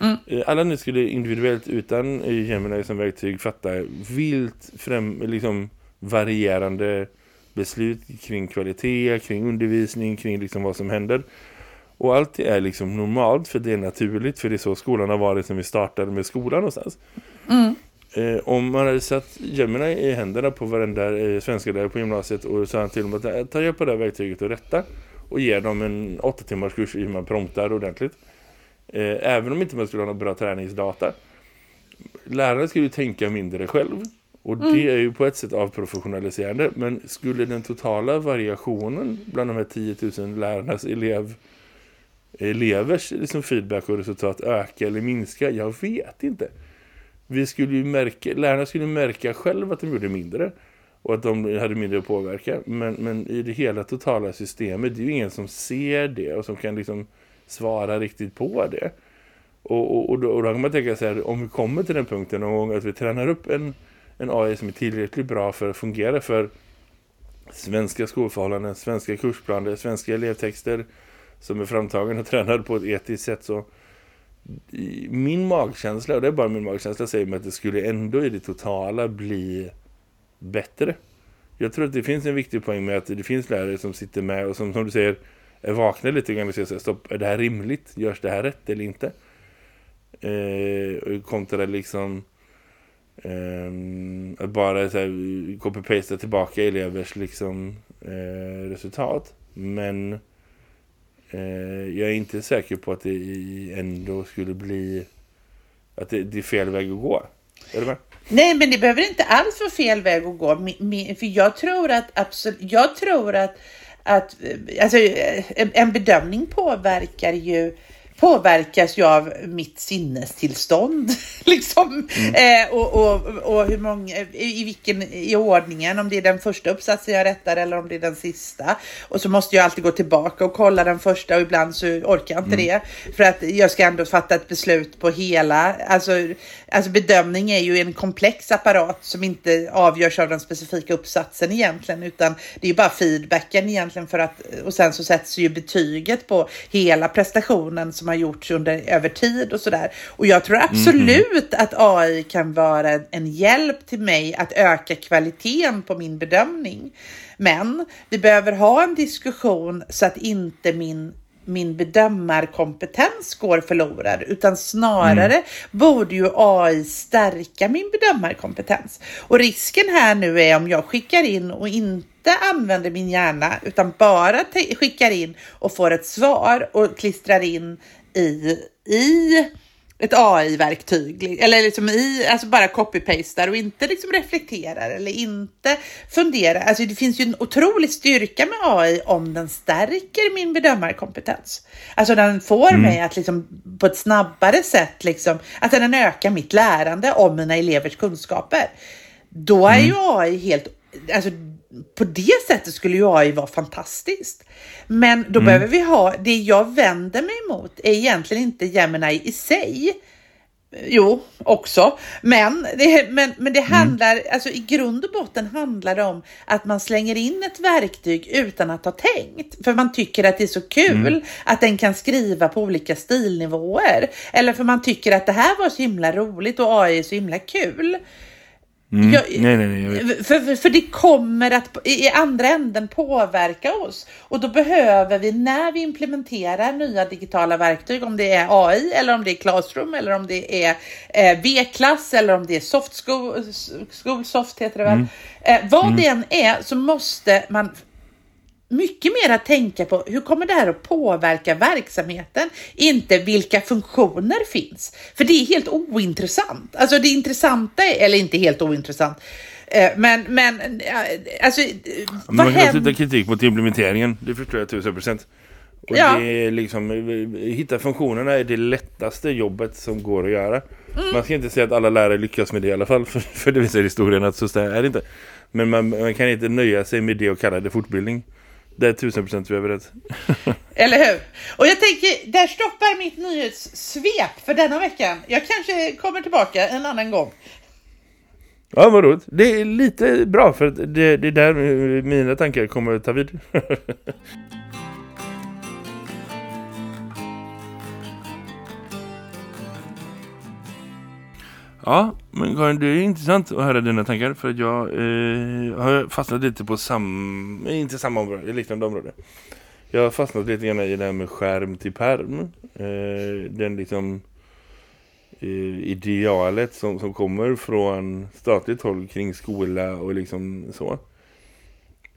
mm. Eh, alla nu skulle individuellt utan eh, Gemini som verktyg fatta vilt främ, liksom varierande beslut kring kvalitet, kring undervisning, kring liksom vad som händer. Och allt är liksom normalt för det är naturligt för det är så skolan har varit sen vi startade med skolan någonstans. Mm. Eh, om man hade satt gömmerna i händerna på varenda eh, svenska där på gymnasiet och sa till dem att eh, ta hjälp på det här verktyget och rätta och ge dem en åtta timmars kurs i hur man promptar ordentligt. Eh, även om inte man skulle ha någon bra träningsdata. Läraren skulle ju tänka mindre själv. Och det mm. är ju på ett sätt avprofessionaliserande. Men skulle den totala variationen bland de här 10 000 lärarnas elev, elevers liksom feedback och resultat öka eller minska? Jag vet inte vi skulle ju märka, lärarna skulle märka själv att de gjorde mindre och att de hade mindre att påverka. Men, men i det hela totala systemet, det är ju ingen som ser det och som kan liksom svara riktigt på det. Och, och, och, då, och då kan man tänka så här, om vi kommer till den punkten någon gång att vi tränar upp en, en AI som är tillräckligt bra för att fungera för svenska skolförhållanden, svenska kursplaner, svenska elevtexter som är framtagen och tränad på ett etiskt sätt så min magkänsla, och det är bara min magkänsla, säger mig att det skulle ändå i det totala bli bättre. Jag tror att det finns en viktig poäng med att det finns lärare som sitter med och som, som du säger är vakna lite grann och säger stopp, är det här rimligt? Görs det här rätt eller inte? Eh, kontra liksom Um, att bara copy-pasta tillbaka elevers liksom uh, resultat. Men uh, jag är inte säker på att det ändå skulle bli att det, det är fel väg att gå. Är du med? Nej, men det behöver inte alls vara fel väg att gå. För jag tror att absolut, jag tror att, att eh, alltså, en bedömning påverkar ju påverkas ju av mitt sinnestillstånd. liksom. Mm. Eh, och, och, och hur många, i vilken i ordningen, om det är den första uppsatsen jag rättar eller om det är den sista. Och så måste jag alltid gå tillbaka och kolla den första och ibland så orkar jag inte mm. det. För att jag ska ändå fatta ett beslut på hela, alltså, alltså bedömning är ju en komplex apparat som inte avgörs av den specifika uppsatsen egentligen, utan det är ju bara feedbacken egentligen för att, och sen så sätts ju betyget på hela prestationen som har gjorts under över tid och sådär. Och jag tror absolut mm. att AI kan vara en hjälp till mig att öka kvaliteten på min bedömning. Men vi behöver ha en diskussion så att inte min min bedömarkompetens går förlorad utan snarare mm. borde ju AI stärka min bedömarkompetens. Och risken här nu är om jag skickar in och inte använder min hjärna utan bara skickar in och får ett svar och klistrar in i, i ett AI-verktyg. Eller liksom i, alltså bara copy-pastar och inte liksom reflekterar eller inte funderar. Alltså det finns ju en otrolig styrka med AI om den stärker min bedömarkompetens. Alltså den får mm. mig att liksom på ett snabbare sätt liksom, alltså den ökar mitt lärande om mina elevers kunskaper. Då är mm. ju AI helt, alltså på det sättet skulle ju AI vara fantastiskt. Men då mm. behöver vi ha, det jag vänder mig emot är egentligen inte Gemini i sig. Jo, också. Men det, men, men det mm. handlar, mm. alltså i grund och botten handlar det om att man slänger in ett verktyg utan att ha tänkt. För man tycker att det är så kul mm. att den kan skriva på olika stilnivåer. Eller för man tycker att det här var så himla roligt och AI är så himla kul. Mm. Jag, nej, nej, nej, för, för, för, det kommer att i andra änden påverka oss. Och då behöver vi när vi implementerar nya digitala verktyg, om det är AI eller om det är Classroom eller om det är eh, V-klass eller om det är Soft School, Schoolsoft heter det väl. Mm. Eh, vad mm. det än är så måste man mycket mer att tänka på hur kommer det här att påverka verksamheten, inte vilka funktioner finns. För det är helt ointressant. Alltså det intressanta, är, eller inte helt ointressant, eh, men, men eh, alltså, vad Man kan sluta kritik mot implementeringen, det förstår jag tusen procent. Och ja. det är liksom, hitta funktionerna är det lättaste jobbet som går att göra. Mm. Man ska inte säga att alla lärare lyckas med det i alla fall, för, för det visar historien att så är det inte. Men man, man, kan inte nöja sig med det och kalla det fortbildning. Det är tusen procent vi är överens. Eller hur? Och jag tänker, där stoppar mitt nyhetssvep för denna veckan. Jag kanske kommer tillbaka en annan gång. Ja, vad roligt. Det är lite bra för det, det är där mina tankar kommer att ta vid. Ja, men Karin, det är intressant att höra dina tankar för att jag eh, har fastnat lite på samma, inte samma område, liknande område. Jag har fastnat lite grann i det här med skärm till perm. Eh, den liksom eh, idealet som, som kommer från statligt håll kring skola och liksom så.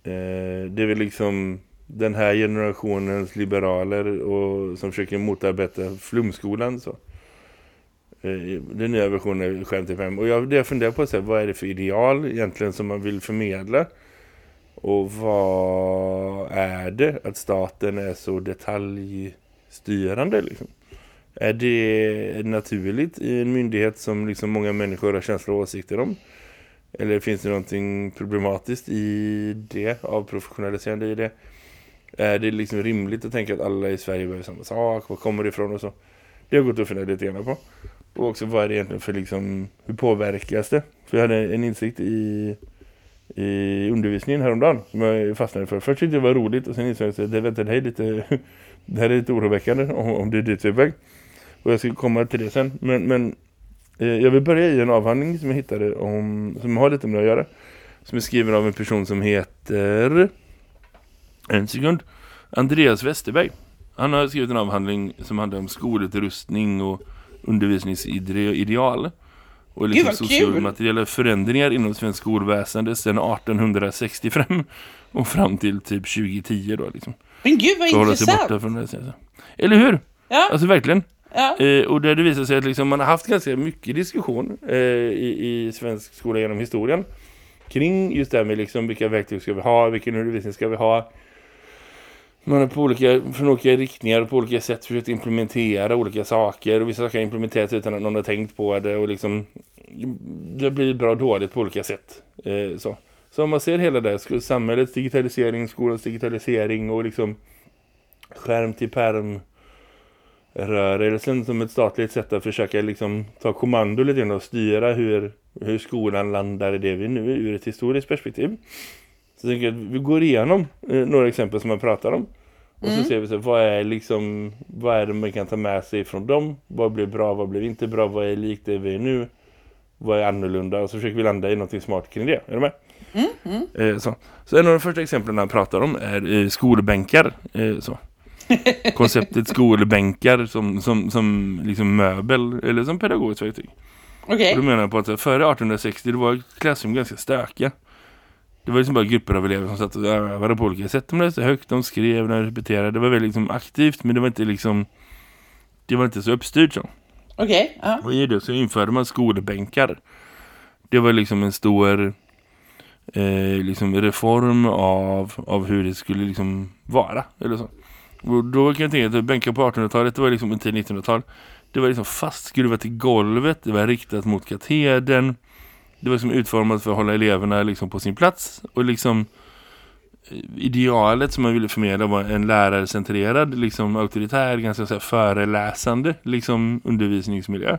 Eh, det är väl liksom den här generationens liberaler och som försöker motarbeta flumskolan så. Eh, den nya versionen skärm till 5. Och jag, det jag funderar på är vad är det för ideal egentligen som man vill förmedla? Och vad är det att staten är så detaljstyrande liksom? Är det naturligt i en myndighet som liksom många människor har känslor och åsikter om? Eller finns det någonting problematiskt i det, avprofessionaliserande i det? Är det liksom rimligt att tänka att alla i Sverige behöver samma sak? Var kommer det ifrån och så? Det har gått att fundera lite grann på. Och också vad är det egentligen för liksom, hur påverkas det? För jag hade en insikt i, i undervisningen häromdagen som jag fastnade för. Först tyckte jag det var roligt och sen insåg jag att det, vänta, det, här är lite, det här är lite oroväckande om, om det är dit väg. Och jag ska komma till det sen. Men, men eh, jag vill börja i en avhandling som jag hittade om, som har lite med det att göra. Som är skriven av en person som heter en sekund Andreas Westerberg. Han har skrivit en avhandling som handlar om skolutrustning och undervisningsideal och liksom socialmateriella förändringar inom svensk skolväsende sedan 1865 och fram till typ 2010 då liksom. Men gud vad intressant! Från det, Eller hur? Ja. Alltså verkligen. Ja. Eh, och där det visar sig att liksom, man har haft ganska mycket diskussion eh, i, i svensk skola genom historien kring just det här med liksom, vilka verktyg ska vi ha, vilken undervisning ska vi ha man har på olika, från olika riktningar och på olika sätt försökt implementera olika saker. Och vissa saker har implementerats utan att någon har tänkt på det. Och liksom, det blir bra och dåligt på olika sätt. Eh, så. så om man ser hela det, samhällets digitalisering, skolans digitalisering och liksom skärm till perm rörelsen som ett statligt sätt att försöka liksom ta kommando lite och styra hur, hur skolan landar i det vi nu ur ett historiskt perspektiv. Så jag att vi går igenom eh, några exempel som man pratar om. Och mm. så ser vi så, vad är liksom vad är det man kan ta med sig från dem? Vad blir bra, vad blir inte bra? Vad är likt det vi är nu? Vad är annorlunda? Och så försöker vi landa i något smart kring det. Är du med? Mm. Mm. Eh, så. så en av de första exemplen han pratar om är eh, skolbänkar. Eh, så. Konceptet skolbänkar som, som, som liksom möbel eller som pedagogiskt verktyg. Okay. Och då menar jag på att före 1860 det var klassrum ganska stökiga. Det var liksom bara grupper av elever som satt och övade på olika sätt. De läste högt, de skrev, de repeterade. Det var väldigt liksom aktivt men det var inte liksom det var inte så uppstyrt så. Okej, ja. Och i det så införde man skolbänkar. Det var liksom en stor eh, liksom reform av, av hur det skulle liksom vara. Eller så. Och då kan jag tänka att bänkar på 1800-talet, det var liksom en tid 1900-tal. Det var liksom fastskruvat i golvet, det var riktat mot katedern. Det var liksom utformat för att hålla eleverna liksom på sin plats. Och liksom eh, idealet som man ville förmedla var en lärarcentrerad, liksom auktoritär, ganska så här, föreläsande liksom undervisningsmiljö.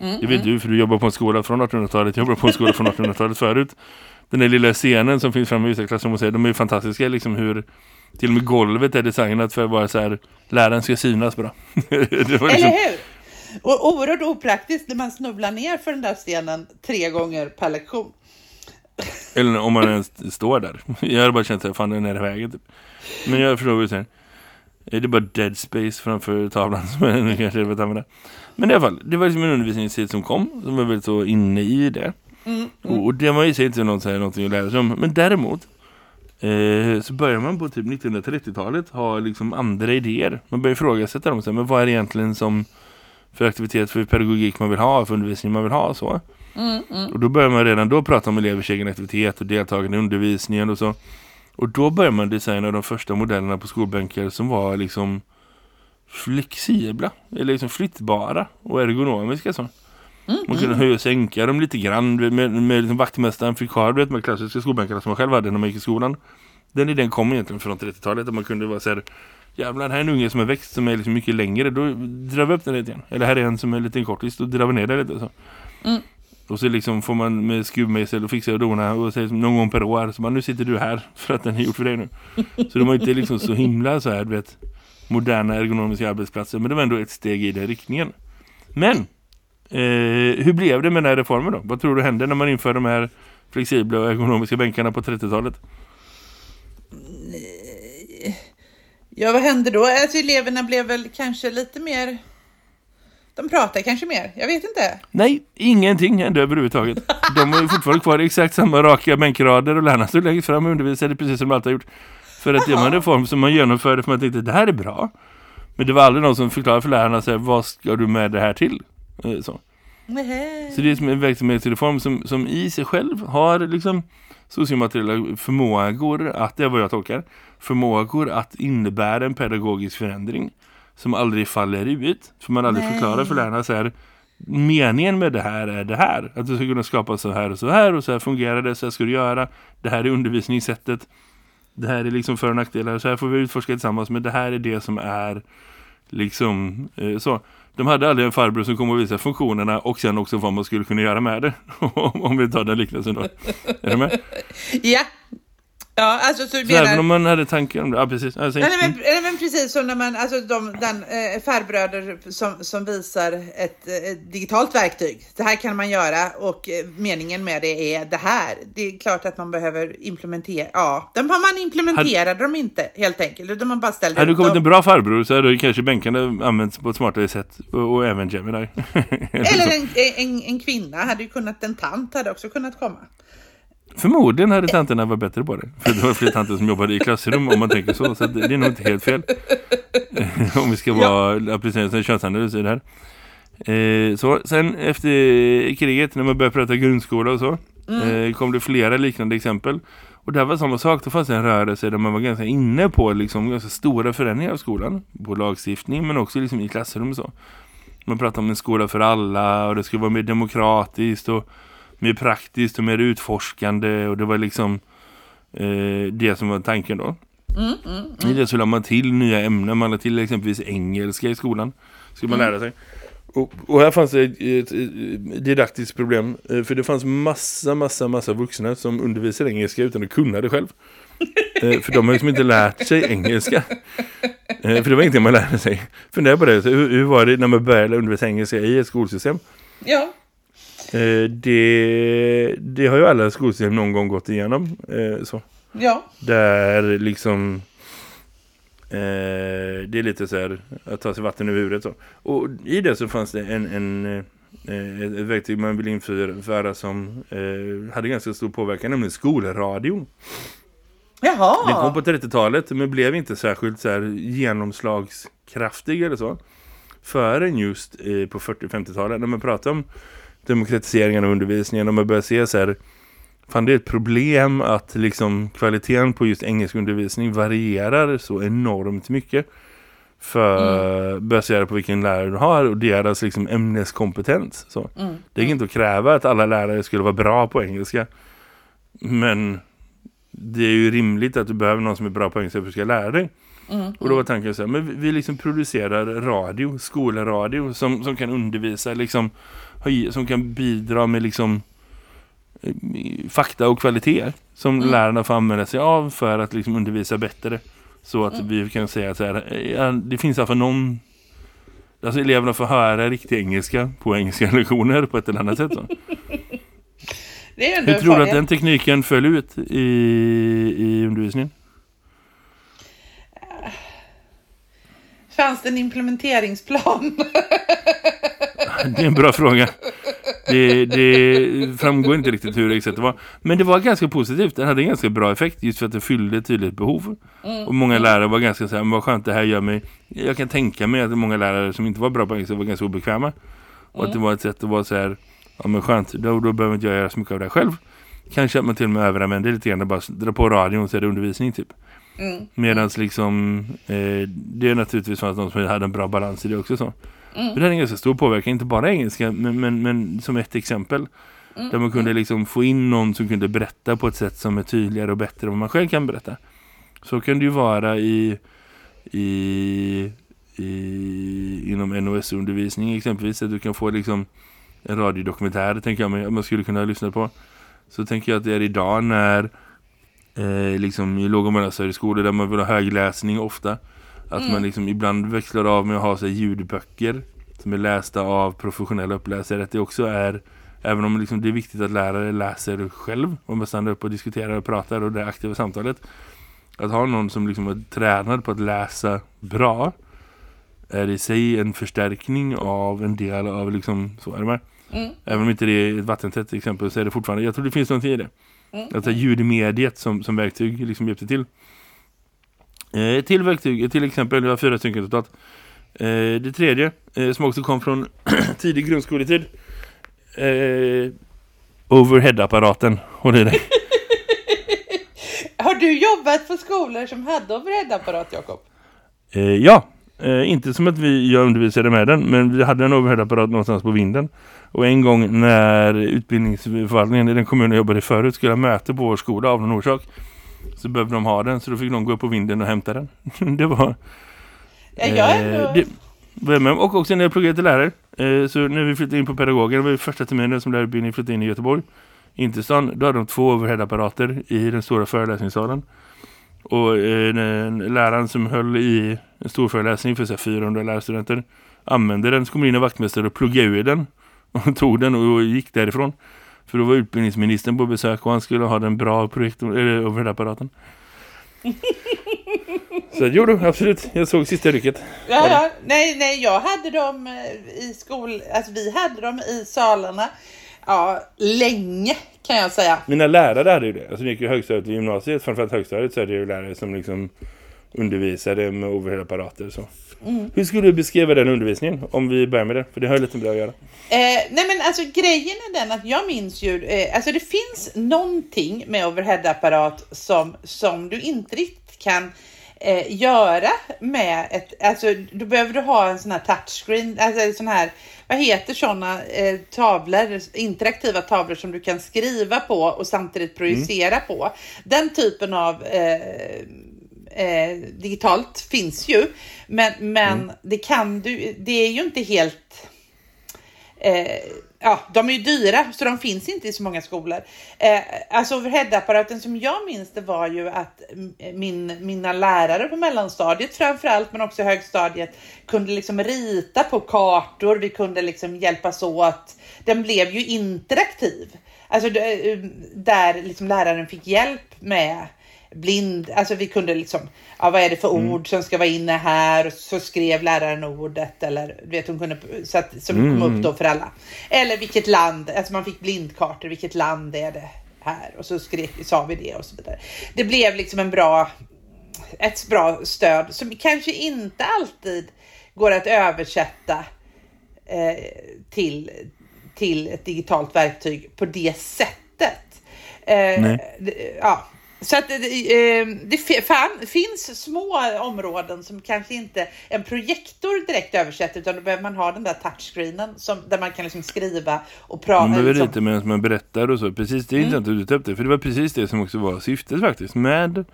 Mm, Det vet du för du jobbar på en skola från 1800-talet, jag jobbar på en skola från 1800-talet förut. Den där lilla scenen som finns framme i vissa och säger, de är ju fantastiska liksom hur till och med golvet är designat för att vara så här, läraren ska synas bra. liksom, Eller hur? Och oerhört opraktiskt när man snubblar ner för den där stenen tre gånger per lektion. eller om man ens står där. Jag hade bara känt att fan den är i vägen typ. Men jag förstår vad du säger. Är det bara dead space framför tavlan som jag kanske vet använda. Men i alla fall, det var liksom en undervisningstid som kom som var väldigt så inne i det. Mm, Och, och det var ju sig inte något, så här, någonting att lära sig om. Men däremot eh, så börjar man på typ 1930-talet ha liksom andra idéer. Man börjar ifrågasätta dem. Så här, men vad är det egentligen som för aktivitet, för pedagogik man vill ha, för undervisning man vill ha så. mm, mm. Och då börjar man redan då prata om elevers egen aktivitet och deltagande i undervisningen och så. Och då börjar man designa de första modellerna på skolbänkar som var liksom flexibla, eller liksom flyttbara och ergonomiska så. Man kunde höja och sänka dem lite grann med, med, med liksom vaktmästaren fick ha, vet, med klassiska skolbänkarna som man själv hade när man gick i skolan. Den idén kom egentligen från 30-talet där man kunde vara så här Jävlar, här är en unge som är växt som är liksom mycket längre. Då drar vi upp den lite igen. Eller här är en som är lite kortis. Då drar vi ner den lite så. Mm. Och så liksom får man med skruvmejsel och fixa och dona och säger någon gång per år. Så man, nu sitter du här för att den är gjort för dig nu. Så de var inte liksom så himla så här, vet, moderna ergonomiska arbetsplatser. Men det var ändå ett steg i den riktningen. Men, eh, hur blev det med den här reformen då? Vad tror du hände när man inför de här flexibla och ergonomiska bänkarna på 30-talet? Ja, vad hände då? Alltså, eleverna blev väl kanske lite mer... De pratar kanske mer, jag vet inte. Nej, ingenting hände överhuvudtaget. De var ju fortfarande kvar i exakt samma raka bänkrader och lärarna stod längst fram och undervisade precis som de alltid har gjort. För att det var en reform som man genomförde för att man tänkte det här är bra. Men det var aldrig någon som förklarade för lärarna så här, vad ska du med det här till? Eh, Så. Så det är som en verksamhetsreform som, som i sig själv har liksom sociomateriella förmågor att, det är vad jag tolkar, förmågor att innebära en pedagogisk förändring som aldrig faller ut. För man aldrig Nej. förklarar för lärarna så här, meningen med det här är det här. Att du ska kunna skapa så här och så här och så här fungerar det, så här ska du göra. Det här är undervisningssättet. Det här är liksom för- och nackdelar. Så här får vi utforska tillsammans, men det här är det som är liksom eh, så. De hade aldrig en farbror som kom och visade funktionerna och sen också vad man skulle kunna göra med det. om vi tar den liknelsen då. Är du med? Ja. Ja, alltså så du Så även menar... om man hade tankar om det. Ja, precis. Alltså, Nej, men, nej, men precis som när man, alltså de, den eh, farbröder som, som visar ett, eh, ett digitalt verktyg. Det här kan man göra och eh, meningen med det är det här. Det är klart att man behöver implementera. Ja, de har man implementerade dem inte helt enkelt. Utan man bara ställde hade det ut kommit dem. en bra farbror så hade kanske bänkarna använts på ett smartare sätt. Och, och även Gemini. Eller en, en, en kvinna hade ju kunnat, en tant hade också kunnat komma. Förmodligen hade tanterna varit bättre på det. För det var fler tanter som jobbade i klassrum om man tänker så. Så det är nog inte helt fel. om vi ska vara applicera en könsanalys i det här. Eh, så, sen efter kriget när man började prata grundskola och så. Eh, kom det flera liknande exempel. Och det var samma sak. Då fanns det en rörelse där man var ganska inne på liksom, ganska stora förändringar av skolan. På lagstiftning men också liksom i klassrum och så. Man pratade om en skola för alla och det skulle vara mer demokratiskt och mer praktiskt och mer utforskande och det var liksom eh, det som var tanken då. Mm, mm, I det så lade man till nya ämnen, man lade till exempelvis engelska i skolan. Ska man lära sig. Och, och här fanns det ett, didaktiskt problem. eh, För det fanns massa, massa, massa vuxna som undervisade engelska utan att kunna det själv. Eh, För de har liksom inte lärt sig engelska. Eh, För det var ingenting man lärde sig. Fundera på det, hur, hur var det när man började undervisa engelska i ett skolsystem? Ja, Eh, det, det har ju alla skolsystem någon gång gått igenom. Eh, så. ja. Där liksom eh, det är lite så här att ta sig vatten över huvudet. Så. Och i det så fanns det en, en eh, ett verktyg man vill införa som eh, hade ganska stor påverkan, nämligen skolradion. Jaha. Den kom på 30-talet men blev inte särskilt så här genomslagskraftig eller så. förrän just på 40-50-talet när man pratar om demokratiseringen av undervisningen och man börjar se så här Fan det är ett problem att liksom kvaliteten på just engelsk undervisning varierar så enormt mycket för mm. baserat på vilken lärare du har och deras liksom ämneskompetens. Så. Mm. Det är inte att kräva att alla lärare skulle vara bra på engelska. Men det är ju rimligt att du behöver någon som är bra på engelska för att du ska lära dig. Mm. Och då var tanken så här, men vi liksom producerar radio, skolradio som, som kan undervisa, liksom, som kan bidra med liksom eh, fakta och kvalitet som mm. lärarna får använda sig av för att liksom undervisa bättre. Så att mm. vi kan säga att ja, det finns fall någon... Alltså eleverna får höra riktig engelska på engelska lektioner på ett eller annat sätt. Så. Hur tror du att den tekniken föll ut i, i undervisningen? Fanns det en implementeringsplan? det är en bra fråga. Det, det framgår inte riktigt hur det exakt var. Men det var ganska positivt. Den hade en ganska bra effekt just för att det fyllde ett tydligt behov. Mm. Och många lärare var ganska så här, vad skönt det här gör mig. Jag kan tänka mig att många lärare som inte var bra på engelska var ganska obekväma. Och mm. att det var ett sätt att vara så här, ja men skönt, då, då behöver inte jag göra så mycket av det själv. Kanske att man till och med överanvänder lite grann och bara dra på radion är det undervisning typ. Mm. Medan liksom, eh, det är naturligtvis att de som hade en bra balans i det också så. Mm. Det hade en ganska stor påverkan, inte bara engelska men, men, men som ett exempel. Mm. Där man kunde mm. liksom få in någon som kunde berätta på ett sätt som är tydligare och bättre än vad man själv kan berätta. Så kan det ju vara i, i, i inom NOS-undervisning exempelvis. Att du kan få liksom en radiodokumentär tänker jag mig, man skulle kunna lyssna på. Så tänker jag att det är idag när eh, liksom i låg- och mellanstadieskolor där man vill ha högläsning ofta att mm. man liksom ibland växlar av med att ha sig ljudböcker som är lästa av professionella uppläsare. Att det också är, även om liksom det är viktigt att lärare läser själv och man stannar upp och diskuterar och pratar och det aktiva samtalet. Att ha någon som liksom är tränad på att läsa bra är i sig en förstärkning av en del av liksom, så är det med. Mm. Även om inte det är ett vattentätt exempel så är det fortfarande, jag tror det finns någonting i det. Mm. Att ljudmediet som, som verktyg liksom hjälpte till. Eh, till verktyg, till exempel, vi har fyra stycken totalt. Eh, det tredje, eh, som också kom från tidig grundskoletid. Eh, overhead-apparaten. Håll i dig. har du jobbat på skolor som hade overhead-apparat, Jakob? Eh, ja, eh, inte som att vi jag undervisade med den, men vi hade en overhead-apparat någonstans på vinden. Och en gång när utbildningsförvaltningen i den kommunen jag jobbade förut skulle ha möte på vår skola av någon orsak så behövde de ha den så då fick de gå upp på vinden och hämta den. det var... Ja, jag eh, det, och också när jag pluggade till lärare. Eh, så när vi flyttade in på pedagogen, det var första terminen som lärarutbildning flyttade in i Göteborg. Inte stan, då hade de två overhead-apparater i den stora föreläsningssalen. Och eh, läraren som höll i en stor föreläsning för så 400 lärarstudenter använde den, så kom in en vaktmästare och pluggade ur den. Och tog den och gick därifrån. För då var utbildningsministern på besök och han skulle ha den bra projektorn, eller overhead-apparaten. Så jo då, absolut. Jag såg sista rycket. Ja, ja. Nej, nej, jag hade dem eh, i skol... Alltså vi hade dem i salarna. Ja, länge kan jag säga. Mina lärare hade ju det. Alltså det gick ju högstadiet och gymnasiet. Framförallt högstadiet så är det ju lärare som liksom undervisade med overhead-apparater. Så. Mm. Hur skulle du beskriva den undervisningen om vi börjar med det? För det har lite med det att göra. Eh, nej men alltså grejen är den att jag minns ju, eh, alltså det finns någonting med overhead-apparat som, som du inte riktigt kan eh, göra med ett, alltså då behöver du ha en sån här touchscreen, alltså sån här, vad heter sådana eh, tavlor, interaktiva tavlor som du kan skriva på och samtidigt projicera mm. på. Den typen av eh, eh, digitalt finns ju, men, men mm. det kan du, det är ju inte helt eh, ja, de är ju dyra så de finns inte i så många skolor. Eh, alltså overhead-apparaten som jag minns det var ju att min, mina lärare på mellanstadiet framförallt men också högstadiet kunde liksom rita på kartor. Vi kunde liksom hjälpas åt. Den blev ju interaktiv. Alltså där liksom läraren fick hjälp med blind, alltså vi kunde liksom, ja vad är det för mm. ord som ska vara inne här? Och så skrev läraren ordet eller vet hon kunde, så att, som mm. kom upp då för alla. Eller vilket land, alltså man fick blindkartor, vilket land är det här? Och så skrek, sa vi det och så vidare. Det blev liksom en bra, ett bra stöd som kanske inte alltid går att översätta eh, till, till ett digitalt verktyg på det sättet. Eh, ja, så att eh, det fan, finns små områden som kanske inte en projektor direkt översätter utan då behöver man ha den där touchscreenen som, där man kan liksom skriva och prata. Man behöver liksom. lite medan man berättar och så. Precis, det är intressant mm. att du det. För det var precis det som också var syftet faktiskt med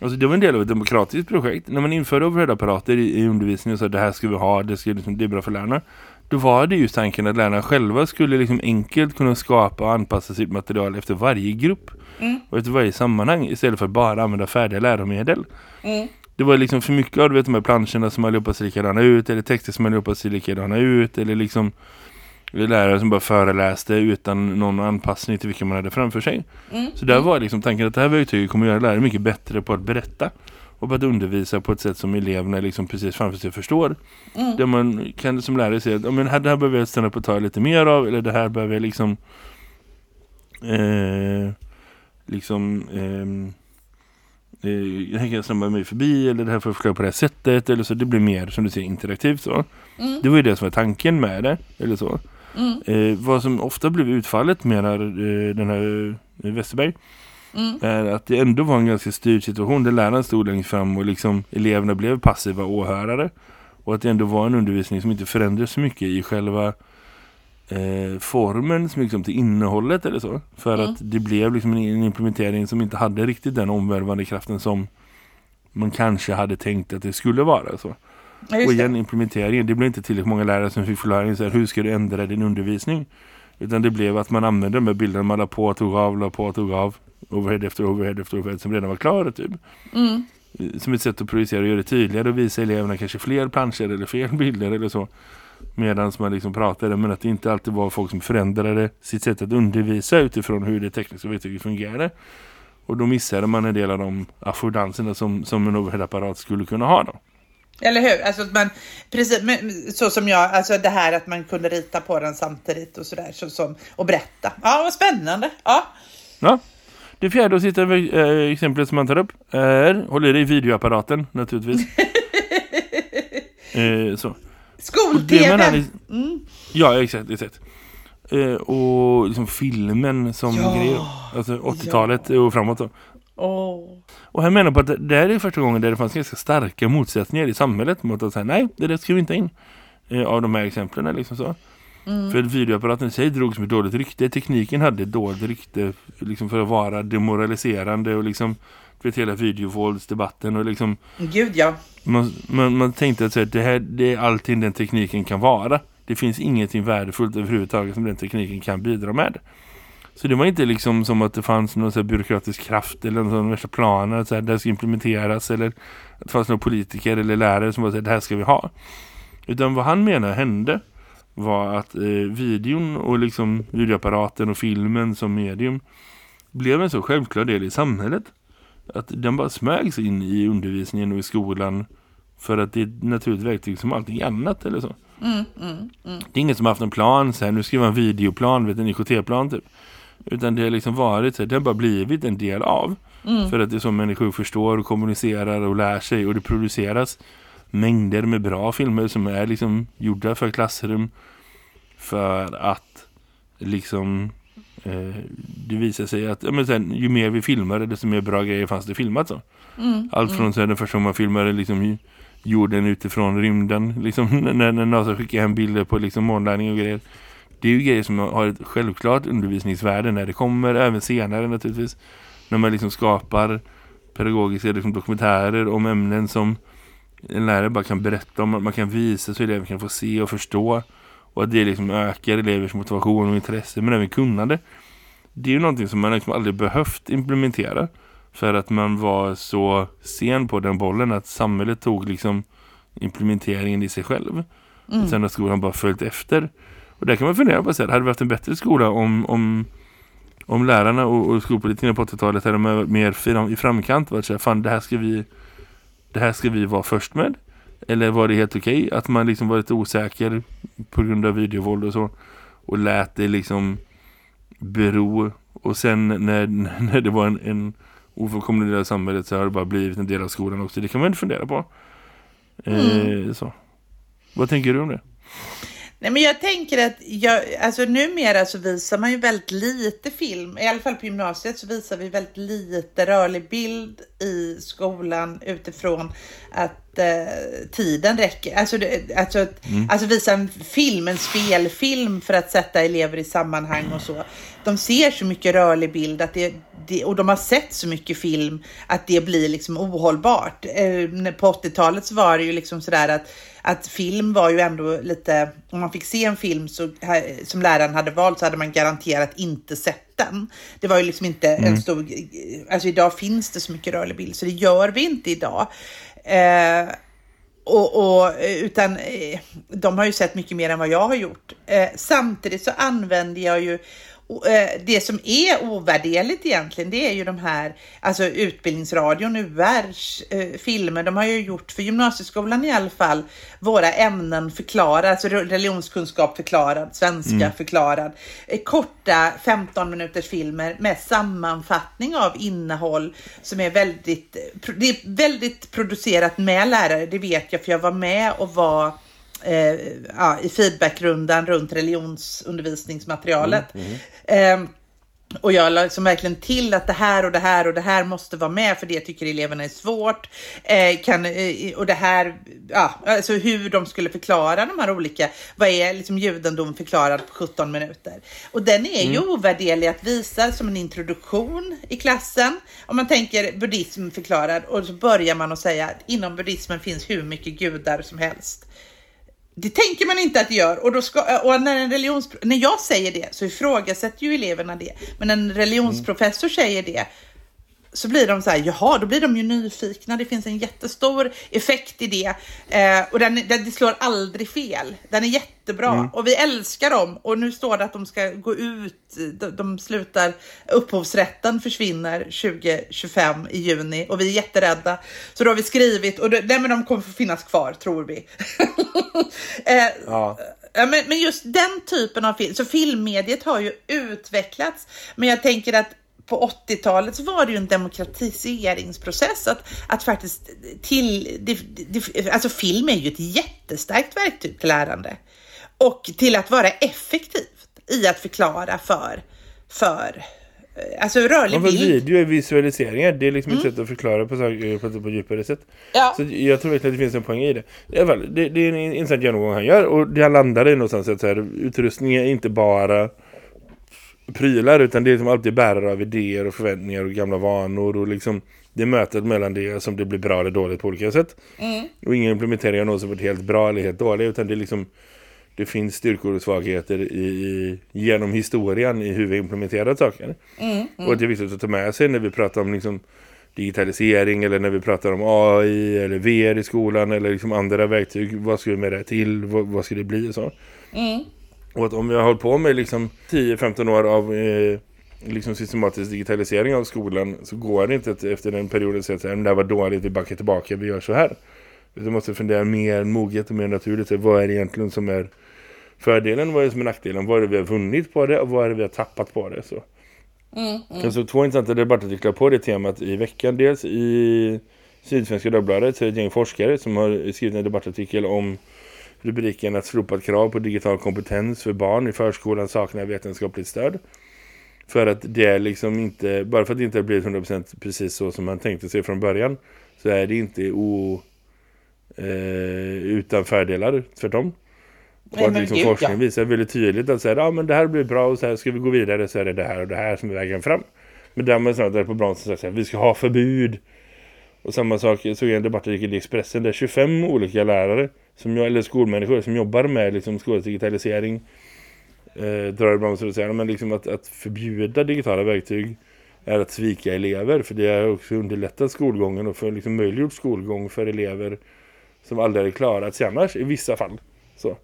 Alltså det var en del av ett demokratiskt projekt. När man införde overhead-apparater i, i undervisningen och sa det här ska vi ha, det, ska, liksom, det är bra för lärarna. Då var det just tanken att lärarna själva skulle liksom enkelt kunna skapa och anpassa sitt material efter varje grupp. Mm. Och efter varje sammanhang istället för att bara använda färdiga läromedel. Mm. Det var liksom för mycket av vet, de här planscherna som allihopa ser likadana ut eller texter som allihopa ser likadana ut eller liksom lärare som bara föreläste utan någon anpassning till vilka man hade framför sig. Mm. Så där var liksom tanken att det här verktyget kommer göra lärare mycket bättre på att berätta och att undervisa på ett sätt som eleverna liksom precis framför sig förstår. Mm. Där man kan som lärare säga att ja, men det här behöver jag stanna upp och ta lite mer av eller det här behöver jag liksom eh, liksom eh, det här kan jag snabba mig förbi eller det här får jag förklara på det här sättet eller så det blir mer som du säger interaktivt så. Mm. Det var ju det som var tanken med det eller så. Mm. Eh, vad som ofta blev utfallet menar eh, den här Westerberg mm. är att det ändå var en ganska styrd situation där läraren stod längst fram och liksom eleverna blev passiva åhörare och att det ändå var en undervisning som inte förändrades så mycket i själva eh, formen som liksom till innehållet eller så. För mm. att det blev liksom en, en implementering som inte hade riktigt den omvälvande kraften som man kanske hade tänkt att det skulle vara så. Ja, och igen implementeringen, det blev inte tillräckligt många lärare som fick förklaringen så här, hur ska du ändra din undervisning? Utan det blev att man använde de här bilderna man la på, tog av, la på, tog av overhead efter overhead efter overhead som redan var klara typ. Mm. Som ett sätt att projicera och göra det tydligare och visa eleverna kanske fler planscher eller fler bilder eller så. Medan man liksom pratade men att det inte alltid var folk som förändrade sitt sätt att undervisa utifrån hur det tekniska verktyget fungerade. Och då missade man en del av de affordanserna som, som en overhead-apparat skulle kunna ha då. Eller hur? Alltså man, precis, så som jag, alltså det här att man kunde rita på den samtidigt och sådär så, som, och berätta. Ja, vad spännande. Ja. ja. Det fjärde och sista äh, exemplet som man tar upp är, håller i videoapparaten naturligtvis. äh, så. Skol-tv! Mm. Ja, exakt, exakt. Eh, och liksom filmen som ja. grej. Alltså 80-talet ja. och framåt då. Oh. Och här menar på att det här är första gången där det fanns ganska starka motsättningar i samhället mot att säga nej, det där ska vi inte in. Eh, av de här exemplen liksom så. Mm. För videoapparaten i sig drogs med dåligt rykte. Tekniken hade dåligt rykte liksom för att vara demoraliserande och liksom vet, hela videovåldsdebatten och liksom... Gud, ja. Man, man, man tänkte att så här, det här det är allting den tekniken kan vara. Det finns ingenting värdefullt överhuvudtaget som den tekniken kan bidra med. Så det var inte liksom som att det fanns någon så byråkratisk kraft eller någon värsta planer att så här, det ska implementeras eller att det fanns några politiker eller lärare som var att det här ska vi ha. Utan vad han menar hände var att eh, videon och liksom videoapparaten och filmen som medium blev en så självklar del i samhället att den bara smögs in i undervisningen och i skolan för att det är ett naturligt verktyg som allting annat eller så. Mm, mm, mm. Det är ingen som har haft en plan så här, nu vi ha en videoplan, vet, en IKT-plan typ. Utan det har liksom varit så här, det har bara blivit en del av. Mm. För att det är så människor förstår och kommunicerar och lär sig och det produceras mängder med bra filmer som är liksom gjorda för klassrum för att liksom eh, det visar sig att ja, men sen, ju mer vi filmade desto mer bra grejer fanns det filmat så. Mm. Allt från mm. så den första man filmade liksom jorden utifrån rymden liksom när, när NASA skickar hem bilder på liksom månlandning och grejer. Det är ju grejer som har ett självklart undervisningsvärde när det kommer, även senare naturligtvis. När man liksom skapar pedagogiska liksom, dokumentärer om ämnen som en lärare bara kan berätta om, man kan visa så elever kan få se och förstå. Och att det liksom ökar elevers motivation och intresse men även kunnande. Det är ju någonting som man liksom aldrig behövt implementera. För att man var så sen på den bollen att samhället tog liksom implementeringen i sig själv. Mm. Och sen har skolan bara följt efter. Och där kan man fundera på att hade vi haft en bättre skola om, om, om lärarna och, och skolpolitikerna på 80-talet hade varit mer i framkant. Var att fan det här ska vi det här ska vi vara först med. Eller var det helt okej okay? att man liksom var lite osäker på grund av videovåld och så. Och lät det liksom bero. Och sen när, när det var en, en ofullkomlig del av samhället så har det bara blivit en del av skolan också. Det kan man inte fundera på. Mm. Eh, så. Vad tänker du om det? Nej, men jag tänker att jag, alltså numera så visar man ju väldigt lite film. I alla fall på gymnasiet så visar vi väldigt lite rörlig bild i skolan utifrån att eh, tiden räcker. Alltså, det, alltså, mm. alltså visa en film, en spelfilm för att sätta elever i sammanhang och så. De ser så mycket rörlig bild att det, det, och de har sett så mycket film att det blir liksom ohållbart. Eh, på 80-talet så var det ju liksom sådär att att film var ju ändå lite, om man fick se en film så, som läraren hade valt så hade man garanterat inte sett den. Det var ju liksom inte mm. en stor, alltså idag finns det så mycket rörlig bild så det gör vi inte idag. Eh, och, och, utan eh, de har ju sett mycket mer än vad jag har gjort. Eh, samtidigt så använder jag ju Eh, det som är ovärderligt egentligen, det är ju de här, alltså Utbildningsradion, URs eh, filmer, de har ju gjort för gymnasieskolan i alla fall, våra ämnen förklarade, alltså religionskunskap förklarad, svenska mm. förklarad, eh, korta 15 minuters filmer med sammanfattning av innehåll som är väldigt, det är väldigt producerat med lärare, det vet jag för jag var med och var eh, ja, i feedbackrundan runt religionsundervisningsmaterialet. Mm, mm. Eh, och jag la liksom verkligen till att det här och det här och det här måste vara med för det tycker eleverna är svårt. Eh, kan, eh, och det här, ja, alltså hur de skulle förklara de här olika, vad är liksom judendom förklarad på 17 minuter? Och den är mm. ju ovärderlig att visa som en introduktion i klassen. Om man tänker buddhism förklarad och så börjar man att säga att inom buddhismen finns hur mycket gudar som helst. Det tänker man inte att det gör. Och, då ska, eh, och när, en religions, när jag säger det så ifrågasätter ju eleverna det. Men en religionsprofessor mm. säger det så blir de så här, jaha, då blir de ju nyfikna. Det finns en jättestor effekt i det. Eh, och den, den, det slår aldrig fel. Den är jättebra mm. och vi älskar dem. Och nu står det att de ska gå ut, de, de slutar, upphovsrätten försvinner 2025 i juni och vi är jätterädda. Så då har vi skrivit, och det, nej, men de kommer få finnas kvar, tror vi. eh, ja. Men, men just den typen av film, så filmmediet har ju utvecklats. Men jag tänker att på 80-talet så var det ju en demokratiseringsprocess att, att faktiskt till, det, det, alltså film är ju ett jättestarkt verktyg till lärande och till att vara effektivt i att förklara för, för eh, Alltså rörlig ja, bild. Video är visualiseringar. Det är liksom mm. ett sätt att förklara på, på, på djupare sätt. Ja. Så jag tror verkligen att det finns en poäng i det. I alla fall, det, det är en intressant genomgång han gör. Och det han landar i någonstans att så här, utrustning är inte bara prylar utan det är liksom alltid bärare av idéer och förväntningar och gamla vanor och liksom det är mötet mellan det som det blir bra eller dåligt på olika sätt. Mm. Och ingen implementering av något som varit helt bra eller helt dåligt utan det är liksom det finns styrkor och svagheter i, i, genom historien i hur vi implementerat saker. Mm, mm. Och det är viktigt att ta med sig när vi pratar om liksom digitalisering eller när vi pratar om AI eller VR i skolan eller liksom andra verktyg. Vad ska vi med det till? Vad, vad ska det bli och så? Mm. Och att om vi har hållit på med liksom 10-15 år av eh, liksom systematisk digitalisering av skolan så går det inte att efter den perioden säga att det var dåligt, vi backar tillbaka, vi gör så här. Vi måste fundera mer moget och mer naturligt. Vad är det egentligen som är fördelen, vad är det som är nackdelen? Vad är det vi har vunnit på det och vad är det vi har tappat på det? Så. Mm, mm. Alltså, två intressanta debattartiklar på det temat i veckan. Dels i Sydsvenska Dagbladet så är det ett gäng forskare som har skrivit en debattartikel om rubriken att slopat krav på digital kompetens för barn i förskolan saknar vetenskapligt stöd. För att det är liksom inte, bara för att det inte har blivit 100% precis så som man tänkte sig från början så är det inte o, eh, utan fördelar för dem. Och att liksom forskningen visar väldigt tydligt att säga, ja, men det här blir bra och så här ska vi gå vidare så är det det här och det här som är vägen fram. Men där man snart är på bromsen så att vi ska ha förbud. Och samma sak såg jag en debattartikel i Expressen där 25 olika lärare som jag, eller skolmänniskor som jobbar med liksom, skolans digitalisering eh, drar ibland så att säga, men liksom att, att förbjuda digitala verktyg är att svika elever för det har också underlättat skolgången och för liksom möjliggjort skolgång för elever som aldrig hade klarat sig annars i vissa fall. Så.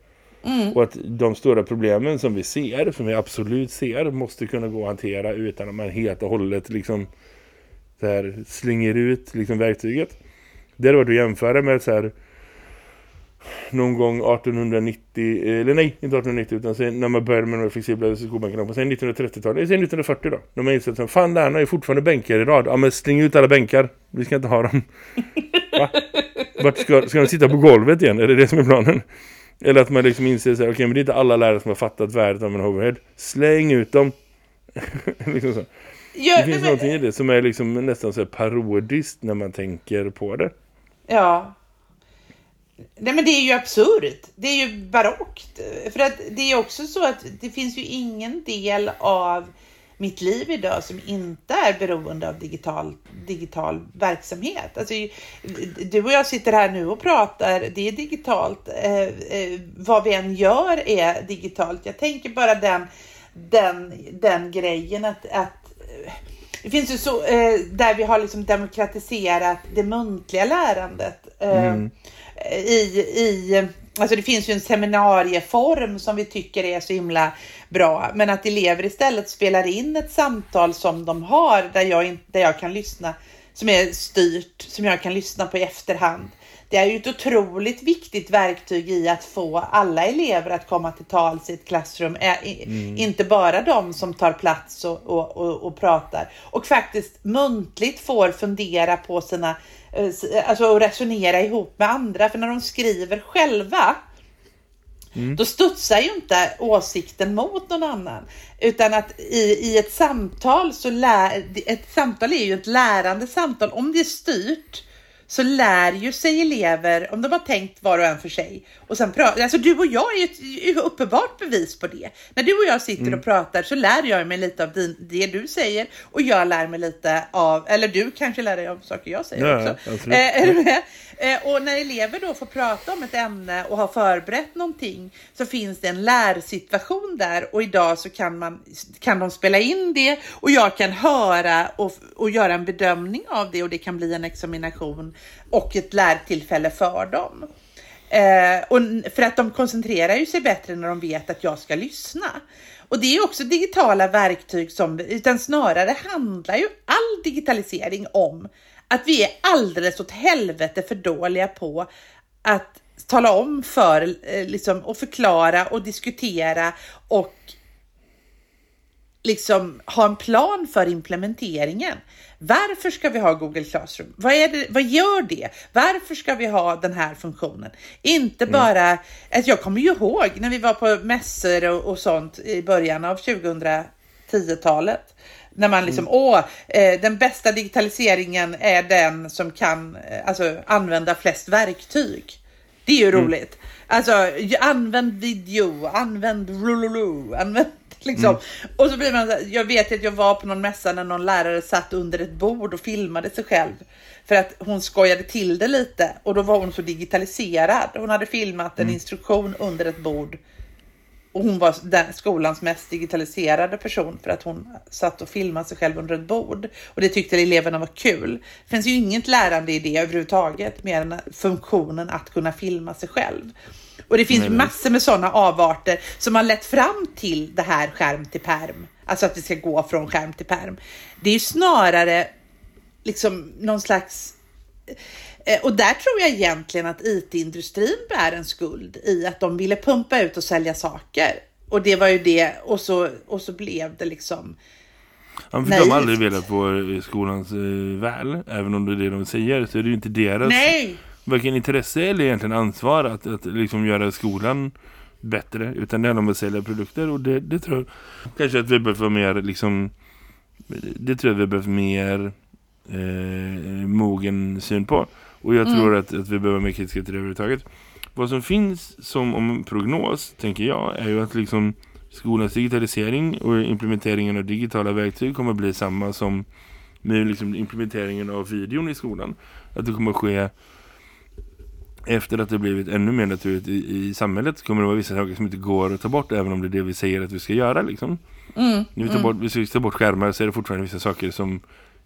Mm. Och att de stora problemen som vi ser, som vi absolut ser, måste kunna gå att hantera utan att man helt och hållet liksom så här, slänger ut liksom verktyget. Det är då att jämföra med så här någon gång 1890, eller nej, inte 1890 utan sen, när man började med de flexibla skolbänkarna på sen 1930-talet, sen 1940 då. När man insett att fan lärarna är fortfarande bänkar i rad. Ja men släng ut alla bänkar, vi ska inte ha dem. Va? Vart ska, ska de sitta på golvet igen? Är det det som är planen? Eller att man liksom inser så här, okej okay, men det är inte alla lärare som har fattat värdet av en overhead. Släng ut dem. liksom så. Ja, det finns men... någonting i det som är liksom nästan så parodiskt när man tänker på det. Ja. Nej men det är ju absurt. Det är ju barockt. För att det är också så att det finns ju ingen del av mitt liv idag som inte är beroende av digital, digital verksamhet. Alltså, du och jag sitter här nu och pratar, det är digitalt. Eh, eh, vad vi än gör är digitalt. Jag tänker bara den, den, den grejen att, att eh, det finns ju så, eh, där vi har liksom demokratiserat det muntliga lärandet. Eh, mm i, i, alltså det finns ju en seminarieform som vi tycker är så himla bra. Men att elever istället spelar in ett samtal som de har där jag, där jag kan lyssna, som är styrt, som jag kan lyssna på i efterhand det är ju ett otroligt viktigt verktyg i att få alla elever att komma till tals i ett klassrum. Mm. Inte bara de som tar plats och, och, och, och, pratar. Och faktiskt muntligt får fundera på sina, eh, alltså och resonera ihop med andra. För när de skriver själva Mm. Då studsar ju inte åsikten mot någon annan. Utan att i, i ett samtal så lär, ett samtal är ju ett lärande samtal. Om det är styrt så lär ju sig elever, om de har tänkt var och en för sig, och sen pratar, alltså du och jag är ett uppenbart bevis på det. När du och jag sitter mm. och pratar så lär jag mig lite av din, det du säger och jag lär mig lite av, eller du kanske lär dig av saker jag säger ja, också. Eh, är du med? Eh, och när elever då får prata om ett ämne och har förberett någonting så finns det en lärsituation där och idag så kan, man, kan de spela in det och jag kan höra och, och göra en bedömning av det och det kan bli en examination och ett lärtillfälle för dem. Eh, och för att de koncentrerar ju sig bättre när de vet att jag ska lyssna. Och det är också digitala verktyg som, utan snarare handlar ju all digitalisering om att vi är alldeles åt helvete för dåliga på att tala om för, eh, liksom, och förklara och diskutera och liksom ha en plan för implementeringen. Varför ska vi ha Google Classroom? Vad, är det, vad gör det? Varför ska vi ha den här funktionen? Inte mm. bara, mm. att jag kommer ju ihåg när vi var på mässor och, och sånt i början av 2010-talet. När man liksom, mm. åh, eh, den bästa digitaliseringen är den som kan eh, alltså, använda flest verktyg. Det är ju mm. roligt. Alltså, använd video, använd rululu, använd Liksom. Mm. Och så blir man, jag vet att jag var på någon mässa när någon lärare satt under ett bord och filmade sig själv. För att hon skojade till det lite och då var hon så digitaliserad. Hon hade filmat en mm. instruktion under ett bord. Och hon var den, skolans mest digitaliserade person för att hon satt och filmade sig själv under ett bord. Och det tyckte eleverna var kul. Det finns ju inget lärande i det överhuvudtaget mer än funktionen att kunna filma sig själv. Och det finns nej, massor med sådana avarter som har lett fram till det här skärm till perm. Alltså att vi ska gå från skärm till perm. Det är ju snarare liksom någon slags och där tror jag egentligen att IT-industrin bär en skuld i att de ville pumpa ut och sälja saker. Och det var ju det, och så, och så blev det liksom Ja, för de har aldrig velat på skolans eh, väl, även om det är det de säger, så är det ju inte deras Nej varken intresse eller egentligen ansvar att, att liksom göra skolan bättre. Utan det handlar om att sälja produkter och det, det tror jag kanske att vi behöver mer liksom det tror jag vi behöver mer eh, mogen syn på. Och jag mm. tror att, att vi behöver mer kritiska till det överhuvudtaget. Vad som finns som om prognos, tänker jag, är ju att liksom skolans digitalisering och implementeringen av digitala verktyg kommer att bli samma som med liksom implementeringen av videon i skolan. Att det kommer ske efter att det blivit ännu mer naturligt i, i samhället kommer det vara vissa saker som inte går att ta bort även om det är det vi säger att vi ska göra liksom. Mm, När vi tar, mm. bort, vi tar bort skärmar så är det fortfarande vissa saker som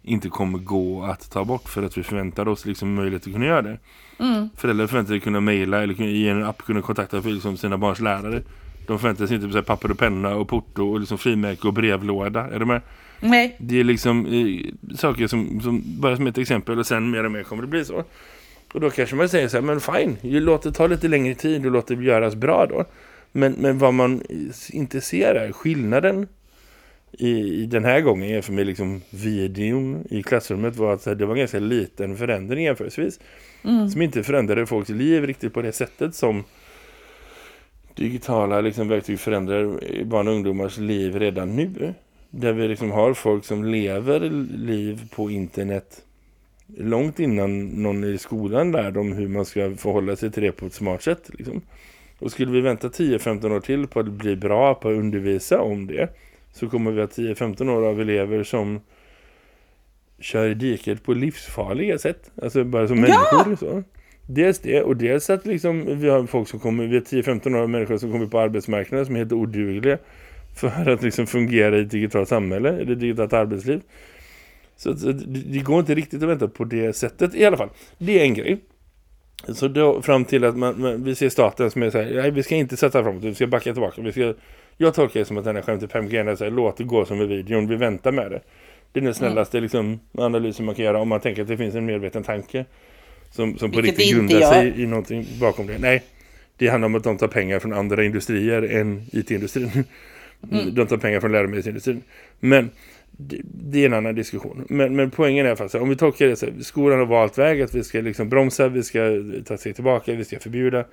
inte kommer gå att ta bort för att vi förväntar oss liksom möjlighet att kunna göra det. Mm. Föräldrar förväntar sig att kunna mejla eller i en app kunna kontakta för liksom sina barns lärare. De förväntar sig inte på papper och penna och porto och liksom frimärke och brevlåda. Är det med? Nej. Det är liksom eh, saker som, som, bara som ett exempel och sen mer och mer kommer det bli så. Och då kanske man säger så här, men fine, låt det ta lite längre tid och låt det göras bra då. Men, men vad man inte ser är skillnaden i, i den här gången jämfört med liksom videon i klassrummet var att det var en ganska liten förändring jämförelsevis. Mm. Som inte förändrade folks liv riktigt på det sättet som digitala liksom, verktyg förändrar barn och ungdomars liv redan nu. Där vi liksom har folk som lever liv på internet långt innan någon i skolan lär dem hur man ska förhålla sig till det på ett smart sätt. Liksom. Och skulle vi vänta 10-15 år till på att bli bra på att undervisa om det så kommer vi ha 10-15 år av elever som kör i diket på livsfarliga sätt. Alltså bara som ja! människor. Så. Dels det och dels att liksom, vi har folk som kommer, vi har 10-15 år av människor som kommer på arbetsmarknaden som är helt odugliga för att liksom fungera i ett digitalt samhälle eller digitalt arbetsliv. Så, så det går inte riktigt att vänta på det sättet i alla fall. Det är en grej. Så då fram till att man, man, vi ser staten som är så här, nej, vi ska inte sätta framåt, vi ska backa tillbaka. Vi ska, jag tolkar det som att den här skämtet 5G är så här, låt det gå som med videon, vi väntar med det. Det är den snällaste mm. liksom, analysen man kan göra om man tänker att det finns en medveten tanke som, som på riktigt grundar sig i någonting bakom det. Nej, det handlar om att de tar pengar från andra industrier än IT-industrin. Mm. De tar pengar från läromedelsindustrin. Men det, det, är en annan diskussion. Men, men poängen är att om vi tolkar det så här, skolan har valt väg att vi ska liksom bromsa, vi ska ta sig tillbaka, vi ska förbjuda.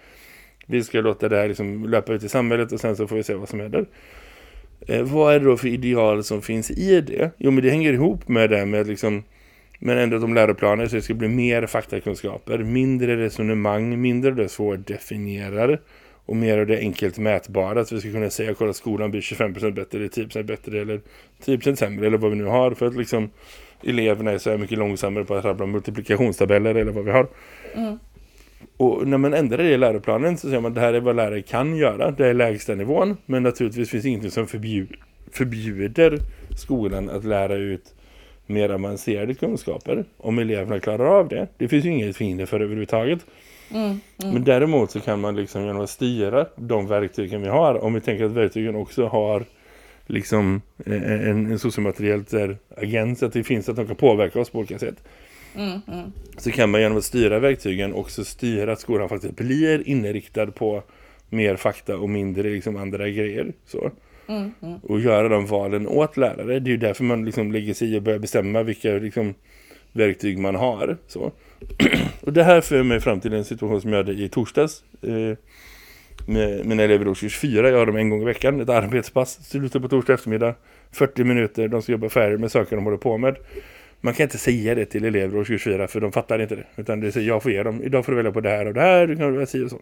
Vi ska låta det här liksom löpa ut i samhället och sen så får vi se vad som händer. Eh, vad är det då för ideal som finns i det? Jo men det hänger ihop med det med liksom men ändå de läroplaner så det ska bli mer faktakunskaper, mindre resonemang, mindre det svårdefinierade och mer av det enkelt mätbara Att vi ska kunna säga att skolan blir 25% bättre eller 10% bättre eller 10% sämre eller vad vi nu har för att liksom eleverna är så här mycket långsammare på att rabbla multiplikationstabeller eller vad vi har. Mm. Och när man ändrar det i läroplanen så säger man att det här är vad lärare kan göra. Det är lägsta nivån. Men naturligtvis finns det ingenting som förbjud, förbjuder skolan att lära ut mer avancerade kunskaper. Om eleverna klarar av det. Det finns ju inget hinder för överhuvudtaget. Mm, mm. Men däremot så kan man liksom genom att styra de verktygen vi har. Om vi tänker att verktygen också har liksom en, en sociomateriellt agens. Att det finns att de kan påverka oss på olika sätt. Mm, mm, så kan man genom att styra verktygen också styra att skolan faktiskt blir inriktad på mer fakta och mindre liksom andra grejer. Så. Mm, mm. Och göra de valen åt lärare. Det är ju därför man liksom lägger sig i och börjar bestämma vilka liksom, verktyg man har. Så. och det här för mig fram till en situation som jag hade i torsdags. Eh, med mina elever årskurs 4. Jag har dem en gång i veckan. Ett arbetspass. Slutar på torsdag eftermiddag. 40 minuter. De ska jobba färdigt med saker de håller på med. Man kan inte säga det till elever års 24 för de fattar inte det. Utan det säger jag får ge dem. Idag får du välja på det här och det här. Du kan välja si och så.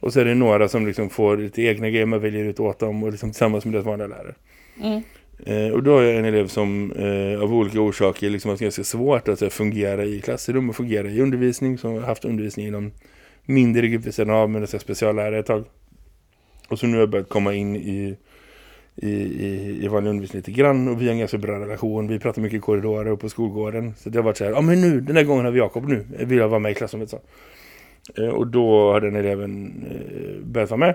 Och så är det några som liksom får lite egna grejer man väljer ut åt dem och liksom tillsammans med deras vanliga lärare. Mm. Eh, och då har jag en elev som eh, av olika orsaker liksom har ganska svårt att alltså, fungera i klassrum och fungera i undervisning. Som har haft undervisning inom mindre grupper sedan av med speciallärare ett tag. Och så nu har jag börjat komma in i, i, i, i vanlig undervisning lite grann. Och vi har en ganska bra relation. Vi pratar mycket i korridorer och på skolgården. Så det har varit så här, ja ah, men nu, den här gången har vi Jakob nu. Vill jag vara med i klassrummet så. Eh, och då har den eleven eh, börjat vara med.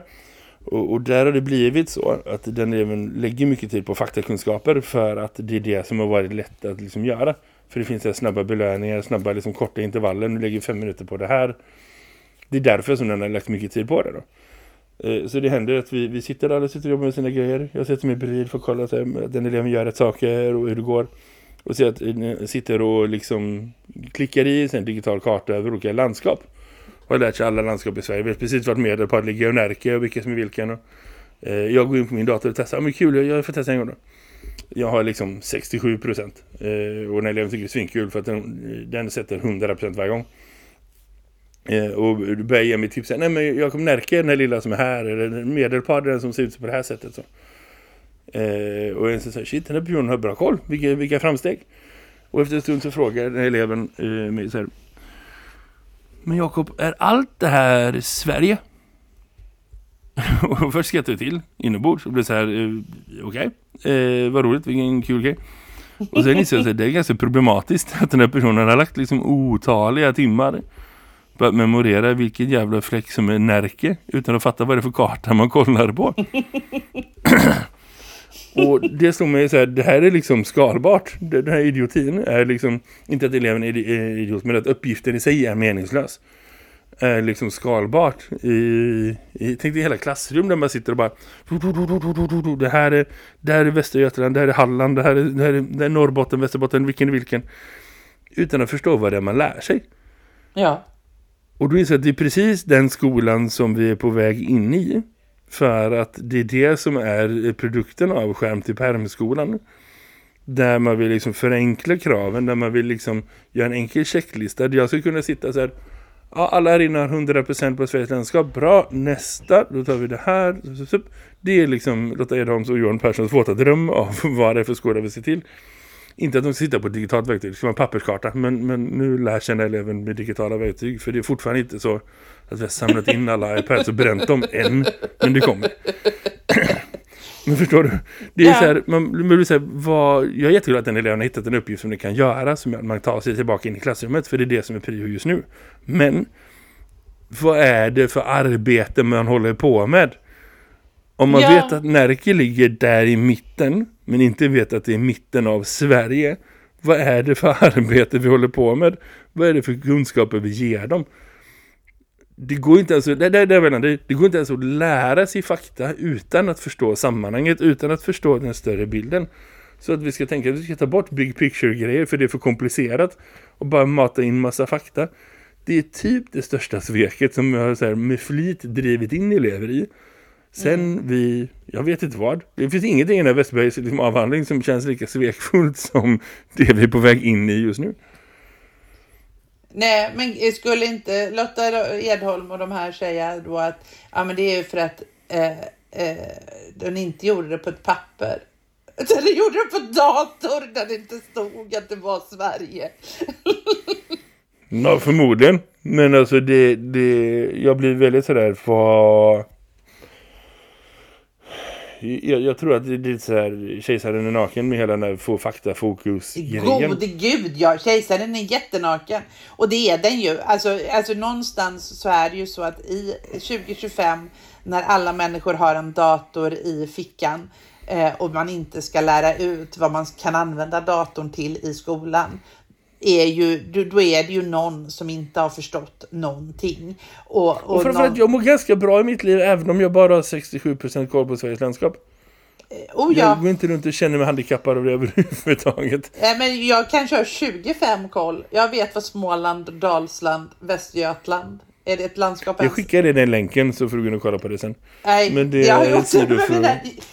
Och, och, där har det blivit så att den eleven lägger mycket tid på faktakunskaper för att det är det som har varit lätt att liksom göra. För det finns här snabba belöningar, snabba liksom korta intervaller. Nu lägger fem minuter på det här. Det är därför som den har lagt mycket tid på det då. Eh, så det händer att vi, vi sitter där och sitter och jobbar med sina grejer. Jag sätter mig bredvid för att kolla att den eleven gör rätt saker och hur det går. Och ser att eh, sitter och liksom klickar i en digital karta över olika landskap Och har lärt sig alla landskap i Sverige. vet precis vart att ligga och Närke och vilka som är vilken. Och, eh, jag går in på min dator och testar. Ja, men kul, jag, jag får testa en gång då. Jag har liksom 67 procent. Eh, och den eleven tycker det är svinkul för att den, den sätter 100 procent varje gång. Eh, och börjar ge mig tips. Nej men jag kommer Närke, den här lilla som är här. Eller Medelpad, den som ser ut på det här sättet. Så. Eh, och jag säger, shit den här personen har bra koll. Vilka, vilka framsteg. Och efter en stund så frågar den här eleven eh, mig så här. Men Jakob, är allt det här Sverige? och först skrattade jag till inombords och blev så här, eh, okej, okay. eh, vad roligt, vilken kul grej. Och sen inser jag att det är ganska problematiskt att den här personen har lagt liksom otaliga timmar att memorera vilken jävla fläck som är Närke utan att fatta vad det är för karta man kollar på. Och det slår mig så här, det här är liksom skalbart. Den här idiotin är liksom, inte att eleven är idiot, men att uppgiften i sig är meningslös. Är liksom skalbart i, i tänk dig hela klassrum där man sitter och bara det här är, det här är Västergötland, det här är Halland, det här är, det här är, det är Norrbotten, Västerbotten, vilken är vilken. Utan att förstå vad det är man lär sig. Ja. Och då inser jag att det är precis den skolan som vi är på väg in i. För att det är det som är produkten av skärm till permskolan. Där man vill liksom förenkla kraven. Där man vill liksom göra en enkel checklista. Där jag ska kunna sitta så här. Ja, alla här inne har 100% på Sveriges landskap. Bra, nästa. Då tar vi det här. Det är liksom Lotta Edholms och Johan Perssons våta dröm av vad det är för skola vi ser till. Inte att de ska sitta på ett digitalt verktyg, det ska vara en papperskarta. Men, men nu lär känna eleven med digitala verktyg. För det är fortfarande inte så att vi har samlat in alla iPads och bränt dem än. Men det kommer. men förstår du? Det är ja. så här, man, man blir så här, vad, jag är jätteglad att den eleven har hittat en uppgift som det kan göra. Som att man tar sig tillbaka in i klassrummet. För det är det som är prio just nu. Men vad är det för arbete man håller på med? Om man ja. vet att Närke ligger där i mitten men inte vet att det är mitten av Sverige. Vad är det för arbete vi håller på med? Vad är det för kunskaper vi ger dem? Det går inte ens, det, det, det, det, det går inte ens att lära sig fakta utan att förstå sammanhanget, utan att förstå den större bilden. Så att vi ska tänka att vi ska ta bort big picture-grejer för det är för komplicerat och bara mata in massa fakta. Det är typ det största sveket som jag har så här, med flit drivit in elever i. Sen mm. vi, jag vet inte vad. Det finns ingenting i den här Westbergs liksom, avhandling som känns lika svekfullt som det vi är på väg in i just nu. Nej, men skulle inte Lotta Edholm och de här säga då att ja, men det är för att eh, eh, de inte gjorde det på ett papper. Utan de gjorde det på dator där det inte stod att det var Sverige. Ja, förmodligen. Men alltså det, det jag blir väldigt sådär för jag, jag, tror att det är lite så här kejsaren är naken med hela den här få fakta fokus grejen. Gode gud, ja. Kejsaren är jättenaken. Och det är den ju. Alltså, alltså någonstans så är det ju så att i 2025 när alla människor har en dator i fickan eh, och man inte ska lära ut vad man kan använda datorn till i skolan är ju, då är det ju någon som inte har förstått någonting. Och, och, och framförallt, någon... jag mår ganska bra i mitt liv även om jag bara har 67% koll på Sveriges landskap. Eh, oh, ja. Jag går inte runt och känner mig handikappad av det överhuvudtaget. Äh, men jag kanske har 25 koll. Jag vet vad Småland, Dalsland, Västergötland är det ett landskap Jag skickar dig den länken så får du och kolla på det sen. Nej, men det jag, har gjort det med mina,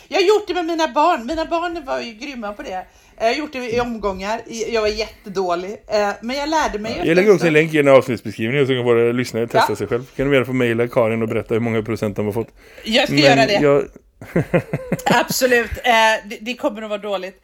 jag har gjort det med mina barn. Mina barn var ju grymma på det. Jag har gjort det i omgångar. Jag var jättedålig. Eh, men jag lärde mig. Ja, jag lägger också en länk i den avsnittsbeskrivningen så kan våra lyssnare testa ja. sig själv. Kan du gärna få mejla Karin och berätta hur många procent de har fått. Jag ska men göra det. Jag... Absolut. Eh, det, det kommer att vara dåligt.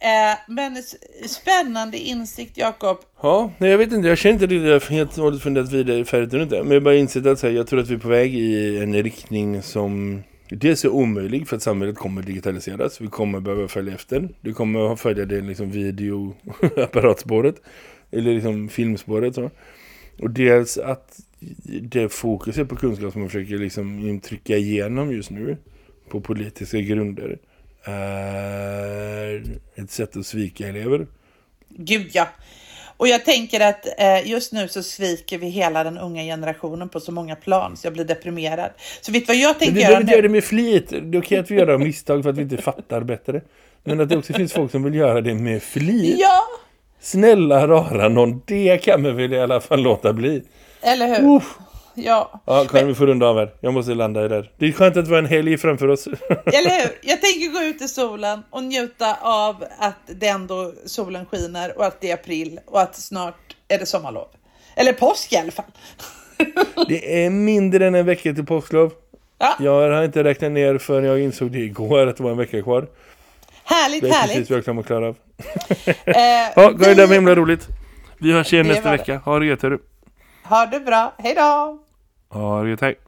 Eh, men spännande insikt, Jakob. Ja, nej, jag vet inte. Jag känner inte att jag helt och hållet funderat vidare färdigt inte. Men jag har bara insett att här, jag tror att vi är på väg i en riktning som dels är omöjlig för att samhället kommer digitaliseras. Vi kommer behöva följa efter. Du kommer att följa det liksom videoapparatspåret. Eller liksom filmspåret. Så. Och dels att det fokuset på kunskap som man försöker liksom trycka igenom just nu på politiska grunder är ett sätt att svika elever. Gud ja. Och jag tänker att eh, just nu så sviker vi hela den unga generationen på så många plan så jag blir deprimerad. Så vet vad jag tänker göra nu? Vi göra det med flit. Det är okej att vi gör misstag för att vi inte fattar bättre. Men att det också finns folk som vill göra det med flit. Ja! Snälla rara någon, det kan man väl i alla fall låta bli. Eller hur? Uff. Ja. Ja, kan men... vi få runda av här? Jag måste landa i där. Det är skönt att vi har en helg framför oss. Eller hur? Jag tänker gå ut i solen och njuta av att det ändå solen skiner och att det är april och att snart är det sommarlov. Eller påsk i alla fall. det är mindre än en vecka till påsklov. Ja. Jag har inte räknat ner förrän jag insåg det igår att det var en vecka kvar. Härligt, det är härligt. precis vad jag kommer att klara av. eh, ja, vi... det var himla roligt. Vi hörs igen nästa vecka. Ha det gött, Ha det bra. Hej då! Ha det gött, hej.